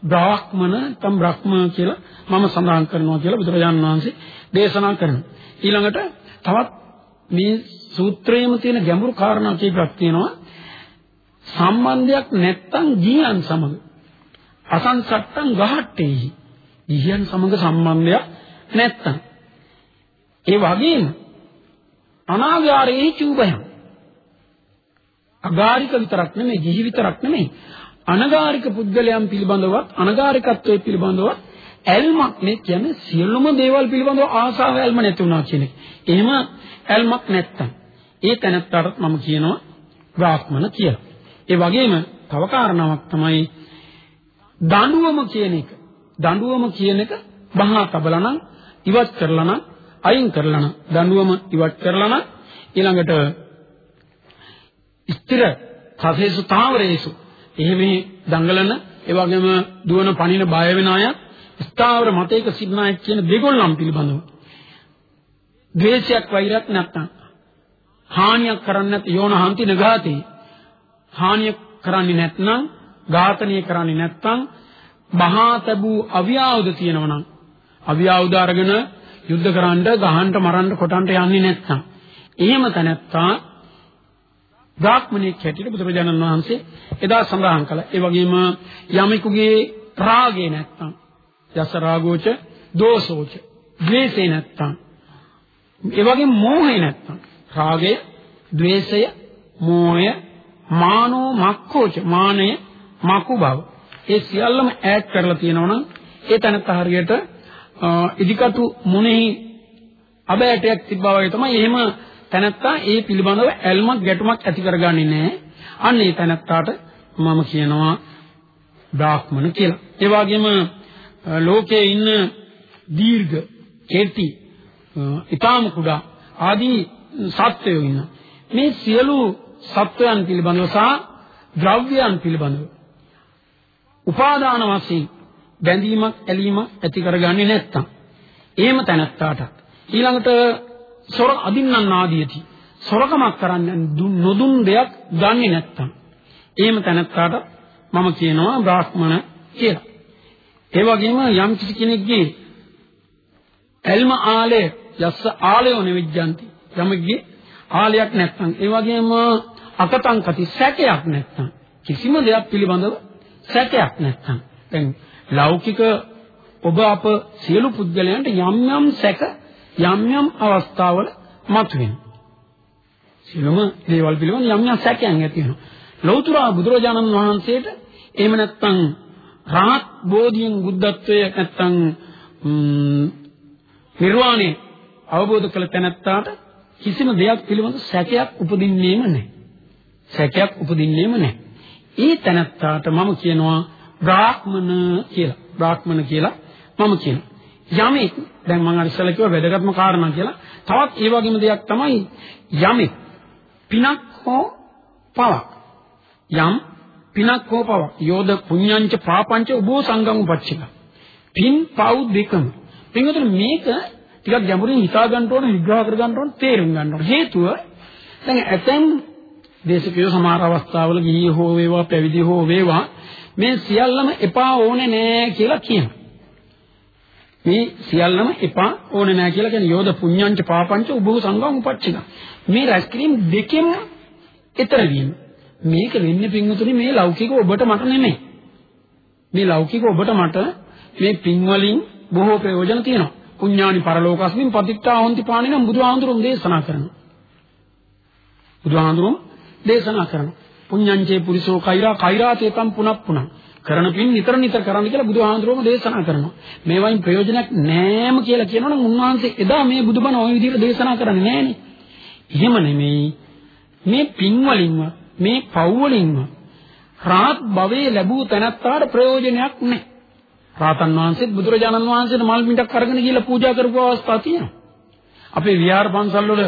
බ්‍රාහ්මණ තම් බ්‍රහ්ම කියලා මම සඳහන් කරනවා කියලා බුදුරජාණන් වහන්සේ දේශනා කරනවා. ඊළඟට තවත් මේ සූත්‍රයේම තියෙන ගැඹුරු කාරණා කීපයක් තියෙනවා. සම්බන්ධයක් නැත්තම් ගියන් සමග අසංසට්ටං ගහට්ටේහි. ගියන් සමග සම්බන්ධයක් නැත්තම්. ඒ වගේම අනාගාරයේ චූබයන්. අගාരിക විතරක් නෙමෙයි ගිහි විතරක් නෙමෙයි. අනගාരിക පුද්ගලයන් පිළිබඳවත් අනගාരികත්වයේ පිළිබඳවත් ඇල්මක් මේ කියන්නේ සියලුම දේවල් පිළිබඳව ආසාව ඇල්ම නැති වුණා කියන එක. එහෙම ඇල්මක් නැත්තම් ඒ තැනත්තාට මම කියනවා බ්‍රාහ්මණ කියලා. ඒ වගේම තව කාරණාවක් තමයි දඬුවම කියන එක. දඬුවම කියන එක බහා තබලා නම් ඉවත් කරලා නම් අයින් කරලා නම් දඬුවම ඉවත් කරලා නම් ඊළඟට ස්ථිර කසේසු තාවරේසු එහෙම දඟලන ඒ වගේම දුවන පණින බය වෙන අය ස්ථාවර මතයක සිටින අය කියන දෙගොල්ලන් පිළිබඳව. ද්වේෂයක් වෛරයක් නැත්තම්. හානියක් කරන්නේ නැති යෝන හන්ති නගාතේ. හානිය කරන්නේ නැත්නම් ඝාතනය කරන්නේ නැත්නම් මහා තබූ අවියාවුද තියෙනවා නම්. අවියාවුද අරගෙන යුද්ධ කරන්න ගහන්න මරන්න කොටන්න යන්නේ නැත්නම් එහෙම තැනැත්තා බ්‍රාහ්මණයෙක් හැටියට බුදුරජාණන් වහන්සේ එදා සඳහන් කළා. ඒ වගේම යමෙකුගේ රාගේ නැත්නම් යස රාගෝච දෝසෝච ද්වේෂේ නැත්නම් ඒ වගේම මෝහේ නැත්නම් රාගය, ද්වේෂය, මෝහය මානෝ මක්ඛෝච මානය මකු බව. ඒ සියල්ලම ඈඩ් කරලා තියෙනවා නම් ඒ තැනත් හරියට ඉදිකටු මුනෙහි අබෑටයක් තිබ්බා වගේ තමයි. එහෙම තැනත්තා ඒ පිළිබඳව ඇල්මක් ගැටුමක් ඇති කරගන්නේ නැහැ. අන්න ඒ තැනත්තාට මම කියනවා බ්‍රාහ්මණ කියලා. ඒ වගේම ලෝකයේ ඉන්න දීර්ඝ, කෙටි, ඊටාම කුඩා ආදී සත්වයෝ ඉන්න. මේ සියලු සත්වයන් පිළිබඳව සහ ද්‍රව්‍යයන් පිළිබඳව උපාදාන වශයෙන් බැඳීමක් ඇලීමක් ඇති කරගන්නේ නැත්තම් එහෙම තැනත්තාට ඊළඟට සොර අදින්නන් ආදීති සොරකමක් කරන්න නොදුන් දෙයක් දන්නේ නැත්තම්. එහෙම තැනත්තාට මම කියනවා බ්‍රාහ්මණ කියලා. ඒ වගේම යම් කිසි කෙනෙක්ගේ එල්ම ආලය යස්ස ආලයෝ නිවිජ්ජಂತಿ යමගේ ආලයක් නැත්නම් ඒ වගේම අකතංකති සැකයක් නැත්නම් කිසිම දෙයක් පිළිබඳව සැකයක් නැත්නම් දැන් ලෞකික ඔබ අප සියලු පුද්ගලයන්ට යම් යම් සැක යම් යම් අවස්ථාවල මතුවෙන සියලුම දේවල් පිළිබඳ යම් යම් සැකයන් ඇති වෙනවා ලෞතර බුදුරජාණන් වහන්සේට එහෙම නැත්නම් රාහත් බෝධියෙන් බුද්ධත්වයේ නැත්නම් නිර්වාණය අවබෝධ කළ තැනැත්තාට කිසිම දෙයක් පිළිබඳ සැකයක් උපදින්නේම නැහැ. සැකයක් උපදින්නේම නැහැ. ඒ තැනැත්තාට මම කියනවා බ්‍රාහ්මණ කියලා. බ්‍රාහ්මණ කියලා මම කියනවා. යමෙක් දැන් මම අර ඉස්සෙල්ලා කිව්වා වැදගත්ම කාරණා කියලා. තවත් ඒ වගේම දෙයක් තමයි යමෙක් පිනක් හෝ පවක්. යම් පිනක් හෝ පවක්. යෝධ පුඤ්ඤංච පාපංච උභෝ සංගම් උපච්චික. පින් පව් දෙකම. පින්වතුනි මේක ටිකක් ගැඹුරින් හිතා ගන්න ඕන විග්‍රහ කර ගන්න ඕන තේරුම් ගන්න ඕන. හේතුව දැන් ඇතැම් දේශකයෝ සමහර අවස්ථාවල ගිහි හෝ වේවා පැවිදි හෝ වේවා මේ සියල්ලම එපා ඕනේ නෑ කියලා කියනවා. මේ සියල්ලම එපා ඕනේ නෑ කියලා කියන්නේ යෝධ පුඤ්ඤංච පාපංච උභව සංගම් උපච්චික. මේ රැස්කිරීම දෙකෙන් ඊතර වීම. මේක වෙන්නේ පින්වතුනි මේ ලෞකික ඔබට මට නෙමෙයි. මේ ලෞකික ඔබට මට මේ පින් වලින් බොහෝ ප්‍රයෝජන තියෙනවා. පුඤ්ඤානි පරලෝකස්මින් පතිත්තා හොಂತಿ පාණිනම් බුදුහාඳුරුම් දේශනා කරනවා. බුදුහාඳුරුම් දේශනා කරනවා. පුඤ්ඤංචේ පුරිසෝ කෛරා කෛරාතේ තම් පුනක් පුනක්. කරන පින් නිතර නිතර කරන්න කියලා බුදුහාඳුරුම දේශනා කරනවා. මේවයින් ප්‍රයෝජනයක් නෑම කියලා කියනවනම් උන්වහන්සේ එදා මේ බුදුබණ ওই විදිහට දේශනා කරන්නේ නෑනේ. එහෙම නෙමෙයි. මේ පින් වලින්ම මේ පව් වලින්ම රාත් භවයේ ලැබූ තැනත්තාට ප්‍රයෝජනයක් නැහැ. රාතන් වහන්සේත් බුදුරජාණන් වහන්සේට මල් මිටක් අරගෙන ගිහිල්ලා පූජා කරපු අවස්ථා තියෙනවා. අපේ විහාර පන්සල් වල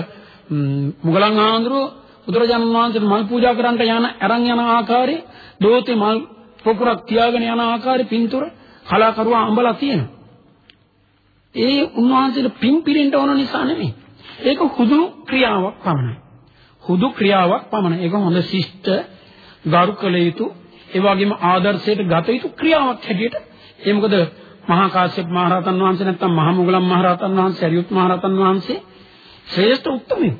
මුගලන් ආන්දරෝ බුදුරජාණන් වහන්සේට මල් පූජා කරන්නට යන අරන් යන ආකාරයේ දෝතේ මල් පොකුරක් තියාගෙන යන ආකාරයේ පින්තූර කලාකරුවා අඹලා තියෙනවා. ඒ උන්වහන්සේට පින් පිරෙන්න ඕන නිසා නෙමෙයි. ඒක හුදු ක්‍රියාවක් පමණයි. හුදු ක්‍රියාවක් පමණයි. ඒක හොඳ ශිෂ්ට ගරු කළ යුතු ඒ වගේම ආදර්ශයට ගත යුතු ක්‍රියාවක් හැටියට ඒ මොකද මහා කාශ්‍යප මහ රහතන් වහන්සේ නැත්නම් මහා මුගලන් මහ රහතන් වහන්සේ අරියුත් මහ රහතන් වහන්සේ ශ්‍රේෂ්ඨ උත්තමයි.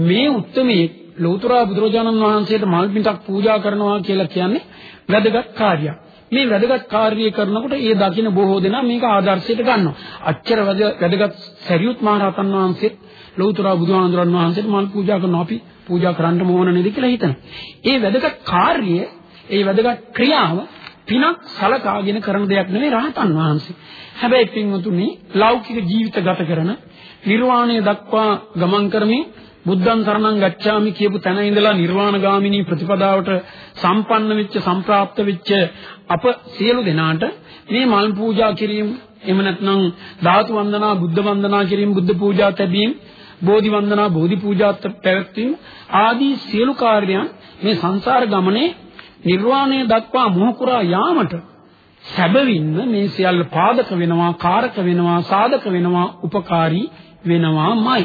මේ උත්තමී ලෞතර බුදුරජාණන් වහන්සේට මල් පිටක් පූජා කරනවා කියලා කියන්නේ වැදගත් කාර්යයක්. මේ වැදගත් කාර්යය කරනකොට ඒ දකින්න බොහෝ දෙනා මේක ආදර්ශයට ගන්නවා. අච්චර වැදගත් සරියුත් මහ රහතන් වහන්සේ ලෞතර බුදුහාමුදුරන් වහන්සේට මල් පූජා කරනවා අපි පූජා කරන්න ඕන නේද කියලා හිතනවා. ඒ වැදගත් කාර්යය, ඒ වැදගත් ක්‍රියාව පිනක් සලකාගෙන කරන දෙයක් නෙවෙයි රහතන් වහන්සේ. හැබැයි පින්වතුනි ලෞකික ජීවිත ගත කරන නිර්වාණය දක්වා ගමන් කරමින් බුද්ධං සරණං ගච්ඡාමි කියපු තැන ඉඳලා නිර්වාණගාමිනී ප්‍රතිපදාවට සම්පන්න වෙච්ච සම්ප්‍රාප්ත වෙච්ච අප සියලු දෙනාට මේ මල් පූජා කිරීම එහෙම නැත්නම් ධාතු වන්දනා බුද්ධ වන්දනා කිරීම බුද්ධ පූජා තැබීම බෝධි වන්දනා බෝධි පූජා පැවැත්වීම ආදී සියලු කාර්යයන් මේ සංසාර ගමනේ නිර්වාණය දක්වා මොහුකුරා යාමට සැබවින්ම මේ සියල්ල පාදක වෙනවා කාරක වෙනවා සාධක වෙනවා උපකාරී වෙනවාමයි.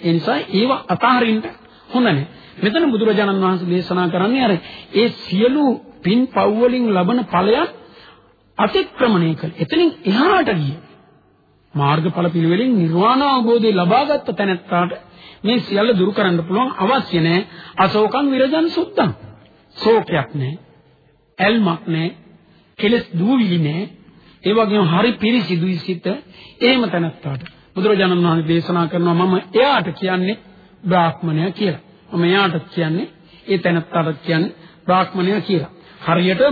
ඒ නිසා ඒව අතහරින්න හොඳ නැහැ. මෙතන බුදුරජාණන් වහන්සේ දේශනා කරන්නේ අර ඒ සියලු පින් පව් වලින් ලබන ඵලයන් අතික්‍රමණය කළ. එතනින් එහාට ගිය මාර්ගඵල පිළිවෙලින් නිර්වාණ අවබෝධය ලබාගත් තැනැත්තාට මේ සියල්ල දුරු කරන්න පුළුවන් අවශ්‍ය නැහැ. අශෝකං විරජන් සුද්ධං. ශෝකයක් නැහැ. ඇල්මක් නැහැ. කෙලස් දූවිලි නැහැ. ඒ වගේම හරි පිරිසිදුයි සිත. එහෙම තැනත්තාට බුදුරජාණන් වහන්සේ දේශනා කරනවා මම එයාට කියන්නේ බ්‍රාහ්මණය කියලා. මම එයාට කියන්නේ ඒ තැනත්තාට කියන්නේ බ්‍රාහ්මණය කියලා. හරියට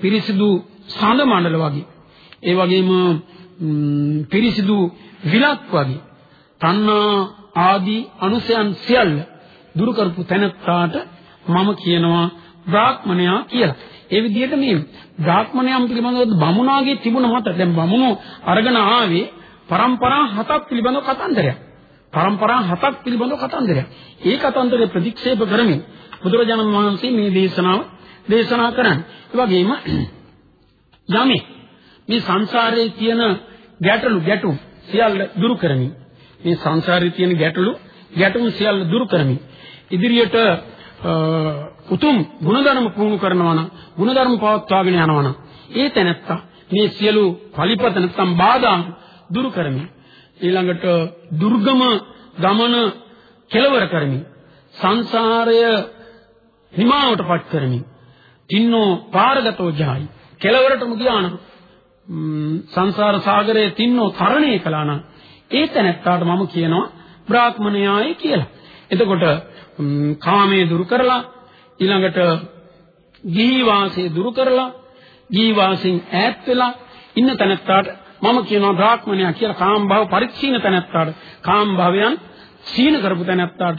පිරිසිදු සඳ මණ්ඩල වගේ. ඒ වගේම පිරිසිදු විලක් වගේ. තණ්හා ආදී අනුසයන් සියල්ල දුරු කරපු තැනත්තාට මම කියනවා බ්‍රාහ්මණයා කියලා. ඒ විදිහට මේ බ්‍රාහ්මණයන් පිළිබඳව බමුණාගේ තිබුණ මත දැන් බමුණෝ අරගෙන ආවේ પરම්පරා හතක් පිළිබඳව කතන්දරයක්. පරම්පරා හතක් පිළිබඳව කතන්දරයක්. ඒ කතන්දරේ ප්‍රතික්ෂේප කරමින් බුදුරජාණන් වහන්සේ මේ දේශනාව දේශනා කරන්නේ. ඒ වගේම යමේ මේ සංසාරයේ තියෙන ගැටලු ගැටුම් සියල්ල දුරු කරමින් මේ සංසාරයේ තියෙන ගැටලු ගැටුම් සියල්ල දුරු කරමින් ඉදිරියට උතුම් ගුණධර්ම පුහුණු කරනවා නම් ගුණධර්ම පවත්වාගෙන යනවා නම් ඒ තැනත්තා මේ සියලු පලිපත නැත්නම් බාධා දුරු කරමින් ඊළඟට දුර්ගම ගමන කෙලවර කරමින් සංසාරය හිමාවටපත් කරමින් තින්නෝ පාරගතෝ ජායි. කෙලවරටම ගියානම් සංසාර සාගරයේ තින්නෝ තරණය කළා නම් ඒ තැනත්තාට මම කියනවා බ්‍රාහ්මණයායි කියලා. එතකොට කාමයේ දුරු කරලා ඊළඟට ගිහි වාසයේ දුරු කරලා ගිහි වාසයෙන් ඈත් වෙලා ඉන්න තැනත්තාට මම කියනවා බ්‍රාහ්මණයා කියලා කාම භව පරික්ෂීණ තැනත්තාට කාම භවයන් සීන කරපු තැනත්තාට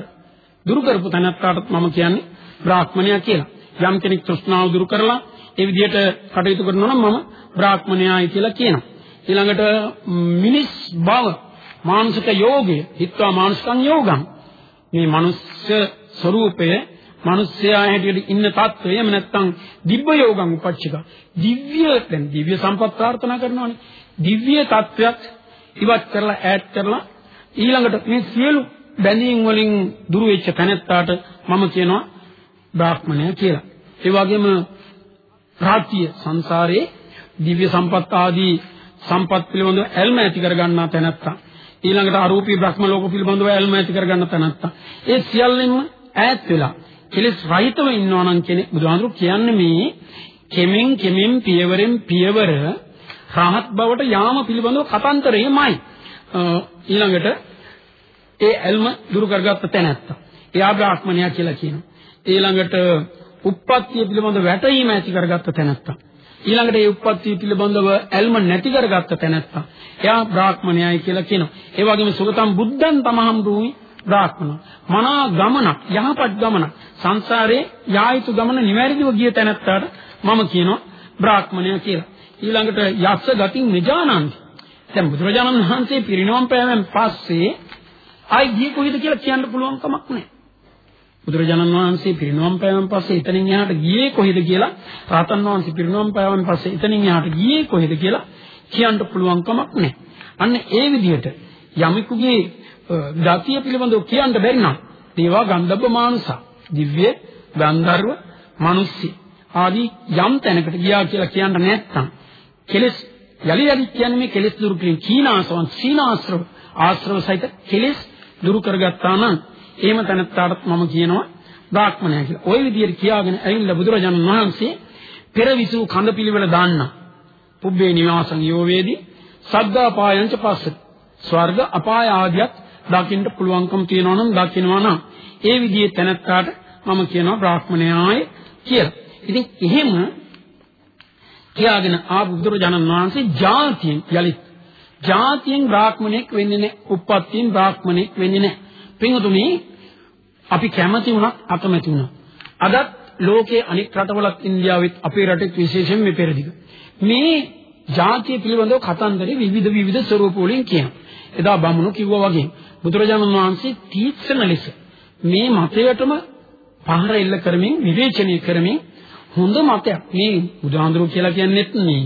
දුරු කරපු තැනත්තාට මම කියන්නේ බ්‍රාහ්මණයා කියලා. යම් කෙනෙක් තෘෂ්ණාව දුරු කරලා ඒ විදිහට කටයුතු කරනවා නම් මම බ්‍රාහ්මණයායි කියලා කියනවා. ඊළඟට මිනිස් බව මානසික යෝගය හිත්වා මානසිකං යෝගං මේ මනුෂ්‍ය ස්වરૂපය මිනිස්යා හැටියට ඉන්න තත්ත්වය එහෙම නැත්නම් දිව්‍ය යෝගං උපච්චික දිව්‍ය දැන් දිව්‍ය සම්පත් ප්‍රාර්ථනා කරනවානේ දිව්‍ය තත්ත්වයක් ඉවත් කරලා ඈඩ් කරලා ඊළඟට මේ සියලු බැඳීම් වලින් දුරු වෙච්ච තැනැත්තාට මම කියනවා බ්‍රාහ්මණය කියලා. ඒ වගේම රාජ්‍ය සංසාරයේ දිව්‍ය සම්පත් ආදී සම්පත් පිළිබඳව ඇල්ම ඇති කර ගන්නා තැනැත්තා. ඊළඟට අරූපී බ්‍රහ්ම ලෝක පිළිබඳව ඇල්ම ඇති කර ගන්න තැනැත්තා. ඒ සියල්ලෙන්ම ඈත් වෙලා කෙලෙස් රහිතව ඉන්නවා නම් කෙනෙක් බුදුහාඳුරු කියන්නේ මේ කෙමෙන් කෙමෙන් පියවරෙන් පියවර රහත් බවට යාම පිළිබඳව කතන්තරයමයි. ඊළඟට ඒ ඇල්ම දුරු කරගත්ත තැනැත්තා. එයා බ්‍රාහ්මණයා කියලා කියනවා. ඊළඟට උප්පත්තිය පිළිබඳව වැටහීම ඇති කරගත්ත තැනැත්තා. ඊළඟට ඒ උප්පත්තිය පිළිබඳව ඇල්ම නැති කරගත්ත තැනැත්තා. එයා බ්‍රාහ්මණයයි කියලා කියනවා. ඒ වගේම සුගතම් බුද්ධං තමහම් රූයි බ්‍රාහ්මණ. මනා ගමනක් යහපත් ගමනක් සංසාරේ යායුතු ගමන නිවැරදිව ගිය තැනැත්තාට මම කියනවා බ්‍රාහ්මණය කියලා. ඊළඟට යස්ස ගතින් නිජානන්ති. දැන් බුදුරජාණන් වහන්සේ පිරිනොම් පෑවෙන් පස්සේ ආයි ගියේ කොහෙද කියලා කියන්න පුළුවන් කමක් නැහැ. බුදුරජාණන් වහන්සේ පිරිනොම් පෑවෙන් පස්සේ එතනින් එහාට ගියේ කොහෙද කියලා රාතන් වහන්සේ පිරිනොම් පෑවෙන් පස්සේ එතනින් එහාට ගියේ කොහෙද කියලා කියන්න පුළුවන් කමක් නැහැ. අන්න ඒ විදිහට යමෙකුගේ ගතිය පිළිබඳව කියන්න බැරි නම් දේවා ගන්ධබ්බ මානුස දිව්‍ය ගන්ධර්ව මිනිස්සි ආදී යම් තැනකට ගියා කියලා කියන්න නැත්නම් කෙලස් යලි යලි කියන්නේ මේ කෙලස් දුරු කිරීම කීනාසවන් සීනාශ්‍රව ආශ්‍රව සහිත කෙලස් දුරු කරගත්තා නම් එහෙම තැනත්තාට මම කියනවා බ්‍රාහ්මණය කියලා. ওই විදිහට කියාගෙන ඇවිල්ලා බුදුරජාණන් වහන්සේ පෙර විසූ කඳ පිළිවෙල දාන්න. පුබ්බේ නිවාසං යෝවේදී සද්දාපායංච පස්සති. ස්වර්ග අපාය ආදියත් දකින්න පුළුවන්කම තියනවා නම් දකින්නවා නම් ඒ විදිහේ තැනත්තාට මම කියනවා බ්‍රාහ්මණයාය කියලා. ඉතින් එහෙම කියාගෙන ආ බුදුරජාණන් වහන්සේ ජාතියෙන් යලිත් ජාතියෙන් බ්‍රාහ්මණෙක් වෙන්නේ නැහැ. උප්පත්තියෙන් බ්‍රාහ්මණෙක් වෙන්නේ නැහැ. පින්වතුනි අපි කැමති වුණත් අකමැති වුණත් අදත් ලෝකයේ අනෙක් රටවලත් ඉන්දියාවෙත් අපේ රටෙත් විශේෂයෙන් මේ පෙරදිග මේ ජාතිය පිළිබඳව කතන්දරේ විවිධ විවිධ ස්වරූප වලින් කියනවා. එදා බමුණු කිව්වා වගේ බුදුරජාණන් වහන්සේ තීක්ෂණ ලෙස මේ මතයටම පහර එල්ල කරමින් විවේචනය කරමින් හොඳ මතයක්. මේ බුදුහාඳුරු කියලා කියන්නේත් මේ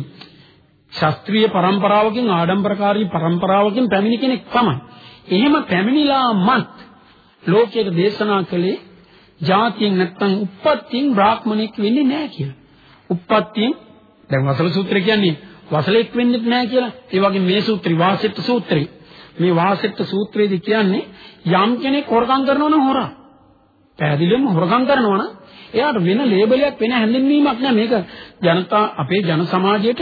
ශාස්ත්‍රීය પરම්පරාවකින් ආඩම්බරකාරී પરම්පරාවකින් පැමිණි කෙනෙක් තමයි. එහෙම පැමිණිලාමත් ලෝකයට දේශනා කළේ ජාතියෙන් නැත්තම් උප්පත්තියෙන් බ්‍රාහ්මණෙක් වෙන්නේ නැහැ කියලා. උප්පත්තියෙන් දැන් වසල සූත්‍රය කියන්නේ වසලෙක් වෙන්නෙත් නැහැ කියලා. ඒ වගේ මේ සූත්‍රي වාසෙත්ත සූත්‍රය. මේ වාසෙත්ත සූත්‍රයේදී කියන්නේ යම් කෙනෙක් හොරකම් කරනවා නම් හොරා. පැහැදිලිවම හොරකම් කරනවා නම් එයාට වෙන ලේබලයක් වෙන හැඳින්වීමක් නෑ මේක ජනතා අපේ ජන සමාජයට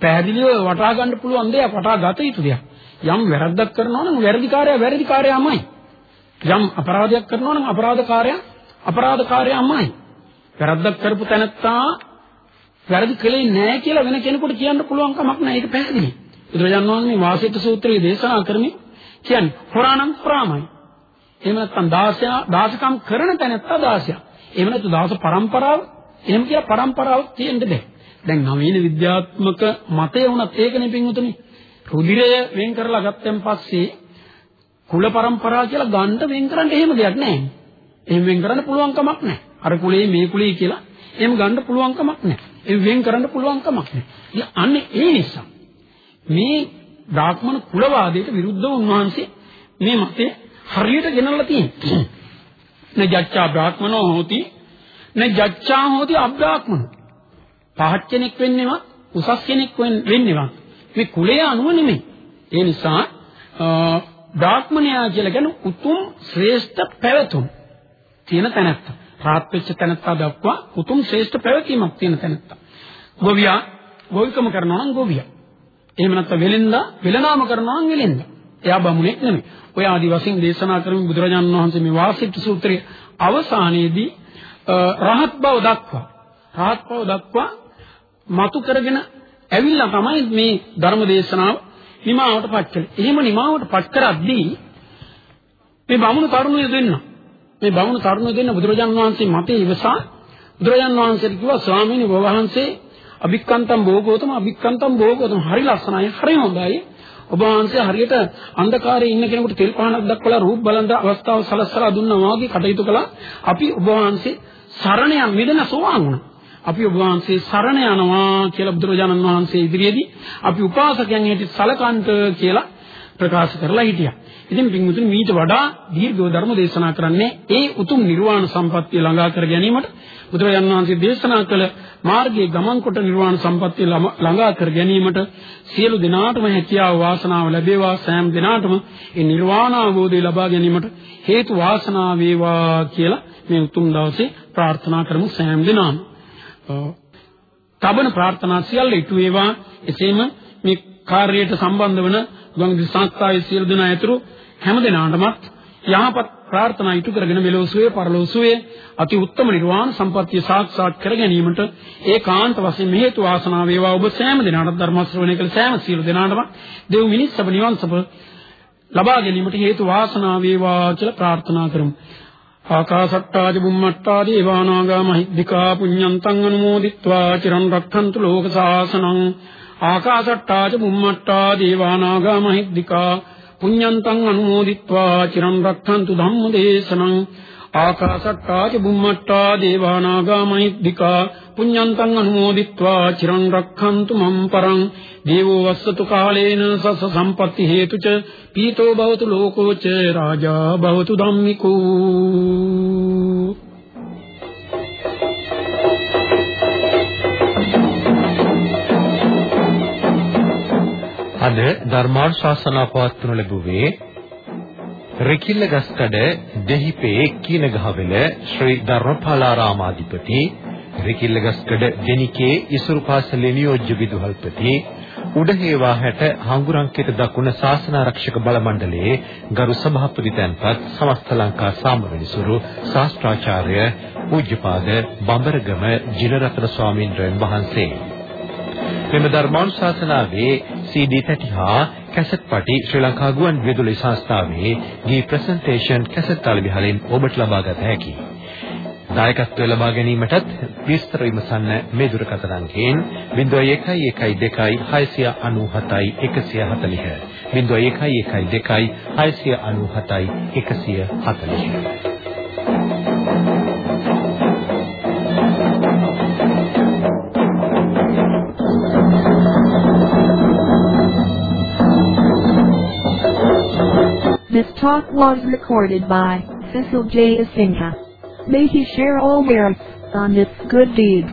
පැහැදිලිව වටහා ගන්න පුළුවන් දෙයක් වටහා ගත යුතු දෙයක්. යම් වැරද්දක් කරනවා නම් වැරදිකාරයා වැරදිකාරයාමයි. යම් අපරාධයක් කරනවා නම් අපරාධකාරයා අපරාධකාරයාමයි. වැරද්දක් කරපු තැනත්තා වැරදි කළේ නැහැ කියලා වෙන කෙනෙකුට කියන්න පුළුවන් කමක් නැහැ. ඒක පැහැදිලි. බුදුරජාන් වහන්සේ වාසිත සූත්‍රයේ දේශනා කරමින් කියන්නේ හොරානම් හොරාමයි. එහෙම නැත්නම් දාසයා දාසකම් කරන තැනත්තා දාසයා. එහෙම නැත්නම් දවස પરම්පරාව එහෙම කියලා પરම්පරාවක් තියෙන්න බෑ. දැන් නවීන විද්‍යාත්මක මතය වුණත් ඒකනේ පින්වතුනි. රුධිරය වෙන් කරලා ගත්තෙන් පස්සේ කුල પરම්පරාව කියලා ගන්න වෙන් කරන්න එහෙම දෙයක් නැහැ. එහෙම වෙන් කරන්න පුළුවන් කමක් නැහැ. අර කුලේ මේ කුලේ කියලා එහෙම ගන්න පුළුවන් කමක් නැහැ. ඒ වෙන් කරන්න පුළුවන් කමක් නැහැ. අන්න ඒ නිසා මේ බ්‍රාහ්මණ කුලවාදයට විරුද්ධව උන්වහන්සේ මේ මතය හරියට ගෙනල්ලා තියෙනවා. න ජච්ඡා බ්‍රාහ්මනෝ හෝති න ජච්ඡා හෝති අබ්‍රාහ්මනෝ පහත් කෙනෙක් වෙන්නේවත් උසස් කෙනෙක් වෙන්නේවත් මේ කුලය අනුව නෙමෙයි ඒ නිසා බ්‍රාහ්මණයා කියලා කියන උතුම් ශ්‍රේෂ්ඨ පැවතුම් තියෙන තැනැත්තා. රාත් වෙච්ච තැනැත්තා දක්වා උතුම් ශ්‍රේෂ්ඨ පැවතීමක් තියෙන තැනැත්තා. ගෝවියා ගෝවිකම කරනවා නම් ගෝවියා. එහෙම නැත්නම් වෙලෙන්දා වෙලනාම කරනවා නම් වෙලෙන්දා. එයා බමුණෙක් නෙමෙයි. ඔය ආදි වශයෙන් දේශනා කරමින් බුදුරජාණන් වහන්සේ මේ වාසිත සූත්‍රයේ අවසානයේදී රහත් බව දක්වා රහත් බව දක්වා මතු කරගෙන ඇවිල්ලා තමයි මේ ධර්ම දේශනාව නිමාවට පත් කළේ. එහෙම නිමාවට පත් කරද්දී මේ බමුණු තරුණය දෙන්න මේ බමුණු තරුණය දෙන්න බුදුරජාණන් වහන්සේ මතේ ඉවසා බුදුරජාණන් වහන්සේට කිව්වා ස්වාමීනි ඔබ වහන්සේ අභික්කන්තම් භෝගෝතම අභික්කන්තම් භෝගෝතම හරි ලස්සනයි හරි හොඳයි ඔබ වහන්සේ හරියට අන්ධකාරයේ ඉන්න කෙනෙකුට තෙල් පහනක් දක්වලා රූප බලන අවස්ථාව සලස්සලා දුන්නා වගේ කටයුතු කළා අපි ඔබ වහන්සේ සරණ යම් මිදෙන සෝවාන් වුණා අපි ඔබ වහන්සේ සරණ යනවා කියලා බුදුරජාණන් වහන්සේ ඉදිරියේදී අපි උපාසකයන් හැටියට සලකන්ට කියලා ප්‍රකාශ කරලා හිටියා. ඉතින් පින්වතුනි මීට වඩා දීර්ඝව ධර්ම දේශනා කරන්නේ ඒ උතුම් නිර්වාණ සම්පත්තිය ළඟා කර ගැනීමට බුදුරජාණන් වහන්සේ දේශනා කළ මාර්ගයේ ගමන් කොට නිර්වාණ සම්පත්තිය ළඟා කර ගැනීමට සියලු දෙනාටම හැකියාව වාසනාව ලැබේවා. සෑම දෙනාටම ඒ නිර්වාණ අවබෝධය ලබා ගැනීමට හේතු වාසනාව වේවා කියලා මේ උතුම් දවසේ ප්‍රාර්ථනා කරමු සෑම දිනම. තබන ප්‍රාර්ථනා සියල්ල ඉටු වේවා. එසේම මේ කාර්යයට සම්බන්ධ වන ගුවන් සංස්ථාවේ සියලු දෙනා ඇතුළු හැම දෙනාටමත් යහපත් ප්‍රාර්ථනා ඉටු කරගෙන මෙලොව සුවේ පරලොව සුවේ අති උත්තම නිර්වාණ සම්පත්තිය සාක්ෂාත් කර ගැනීමට ඒකාන්ත වශයෙන් හේතු වාසනා වේවා. ඔබ සෑම දිනකට ධර්ම ශ්‍රවණය කළ සෑම සීල දිනකටම දෙව් මිනිස් සබ නිවන් සබ ලබා ගැනීමට හේතු වාසනා වේවා කියලා ප්‍රාර්ථනා කරමු. ආකාසට්ටාජ බුම්මට්ටා දේවානාගා මහිද්దికා පුඤ්ඤන්තං අනුමෝදිත්වා චිරන් රක්ඛන්තු ලෝක සාසනං. ආකාසට්ටාජ බුම්මට්ටා දේවානාගා මහිද්దికා පුඤ්ඤන්තං අනුමෝදිත්වා චිරන් රක්ඛන්තු ධම්මදේශනං ආකාසට්ටා ච බුම්මට්ටා දේවානාගා මහිද්దికා පුඤ්ඤන්තං අනුමෝදිත්වා චිරන් රක්ඛන්තු මම් පරං දේවෝ වස්සතු කාලේන සස සම්පatti හේතු ච පීතෝ භවතු ලෝකෝ ච රාජා භවතු ධම්මිකෝ අද ධර්මානුශාසනා පවත්වනු ලැබුවේ රිකිල්ල ගස්කඩ දෙහිපේ කීනගහවෙල ශ්‍රී ධර්මපාලාරාමාධිපති රිකිල්ල ගස්කඩ දෙනිකේ ඉසුරු පාසලේ නියෝජ්‍ය විදුහල්පති උඩහේවා හැට හංගුරංකිත දකුණ ශාසනාරක්ෂක බල මණ්ඩලයේ ගරු සභාපති තැන්පත් සමස්ත ලංකා සාමවෙනිසුරු ශාස්ත්‍රාචාර්ය පූජ්‍යපාද බඹරගම ජිනරත්න ස්වාමීන් වහන්සේ. මෙම ධර්මානුශාසනාවේ CD තැටි හා කැසට් පටි ශ්‍රී ලංකා ගුවන් විදුලි සංස්ථාවේ ගී ප්‍රසන්ටේෂන් කැසට් තලවිහලින් ඔබට ලබා ගත හැකියි. දායකත්වය ලබා ගැනීමටත් විස්තර විමසන්න මේ දුරකථන අංකයෙන් 0112 697 140 0112 697 140 talk was recorded by Cecil J. Asinga. May he share all merits on this good deed.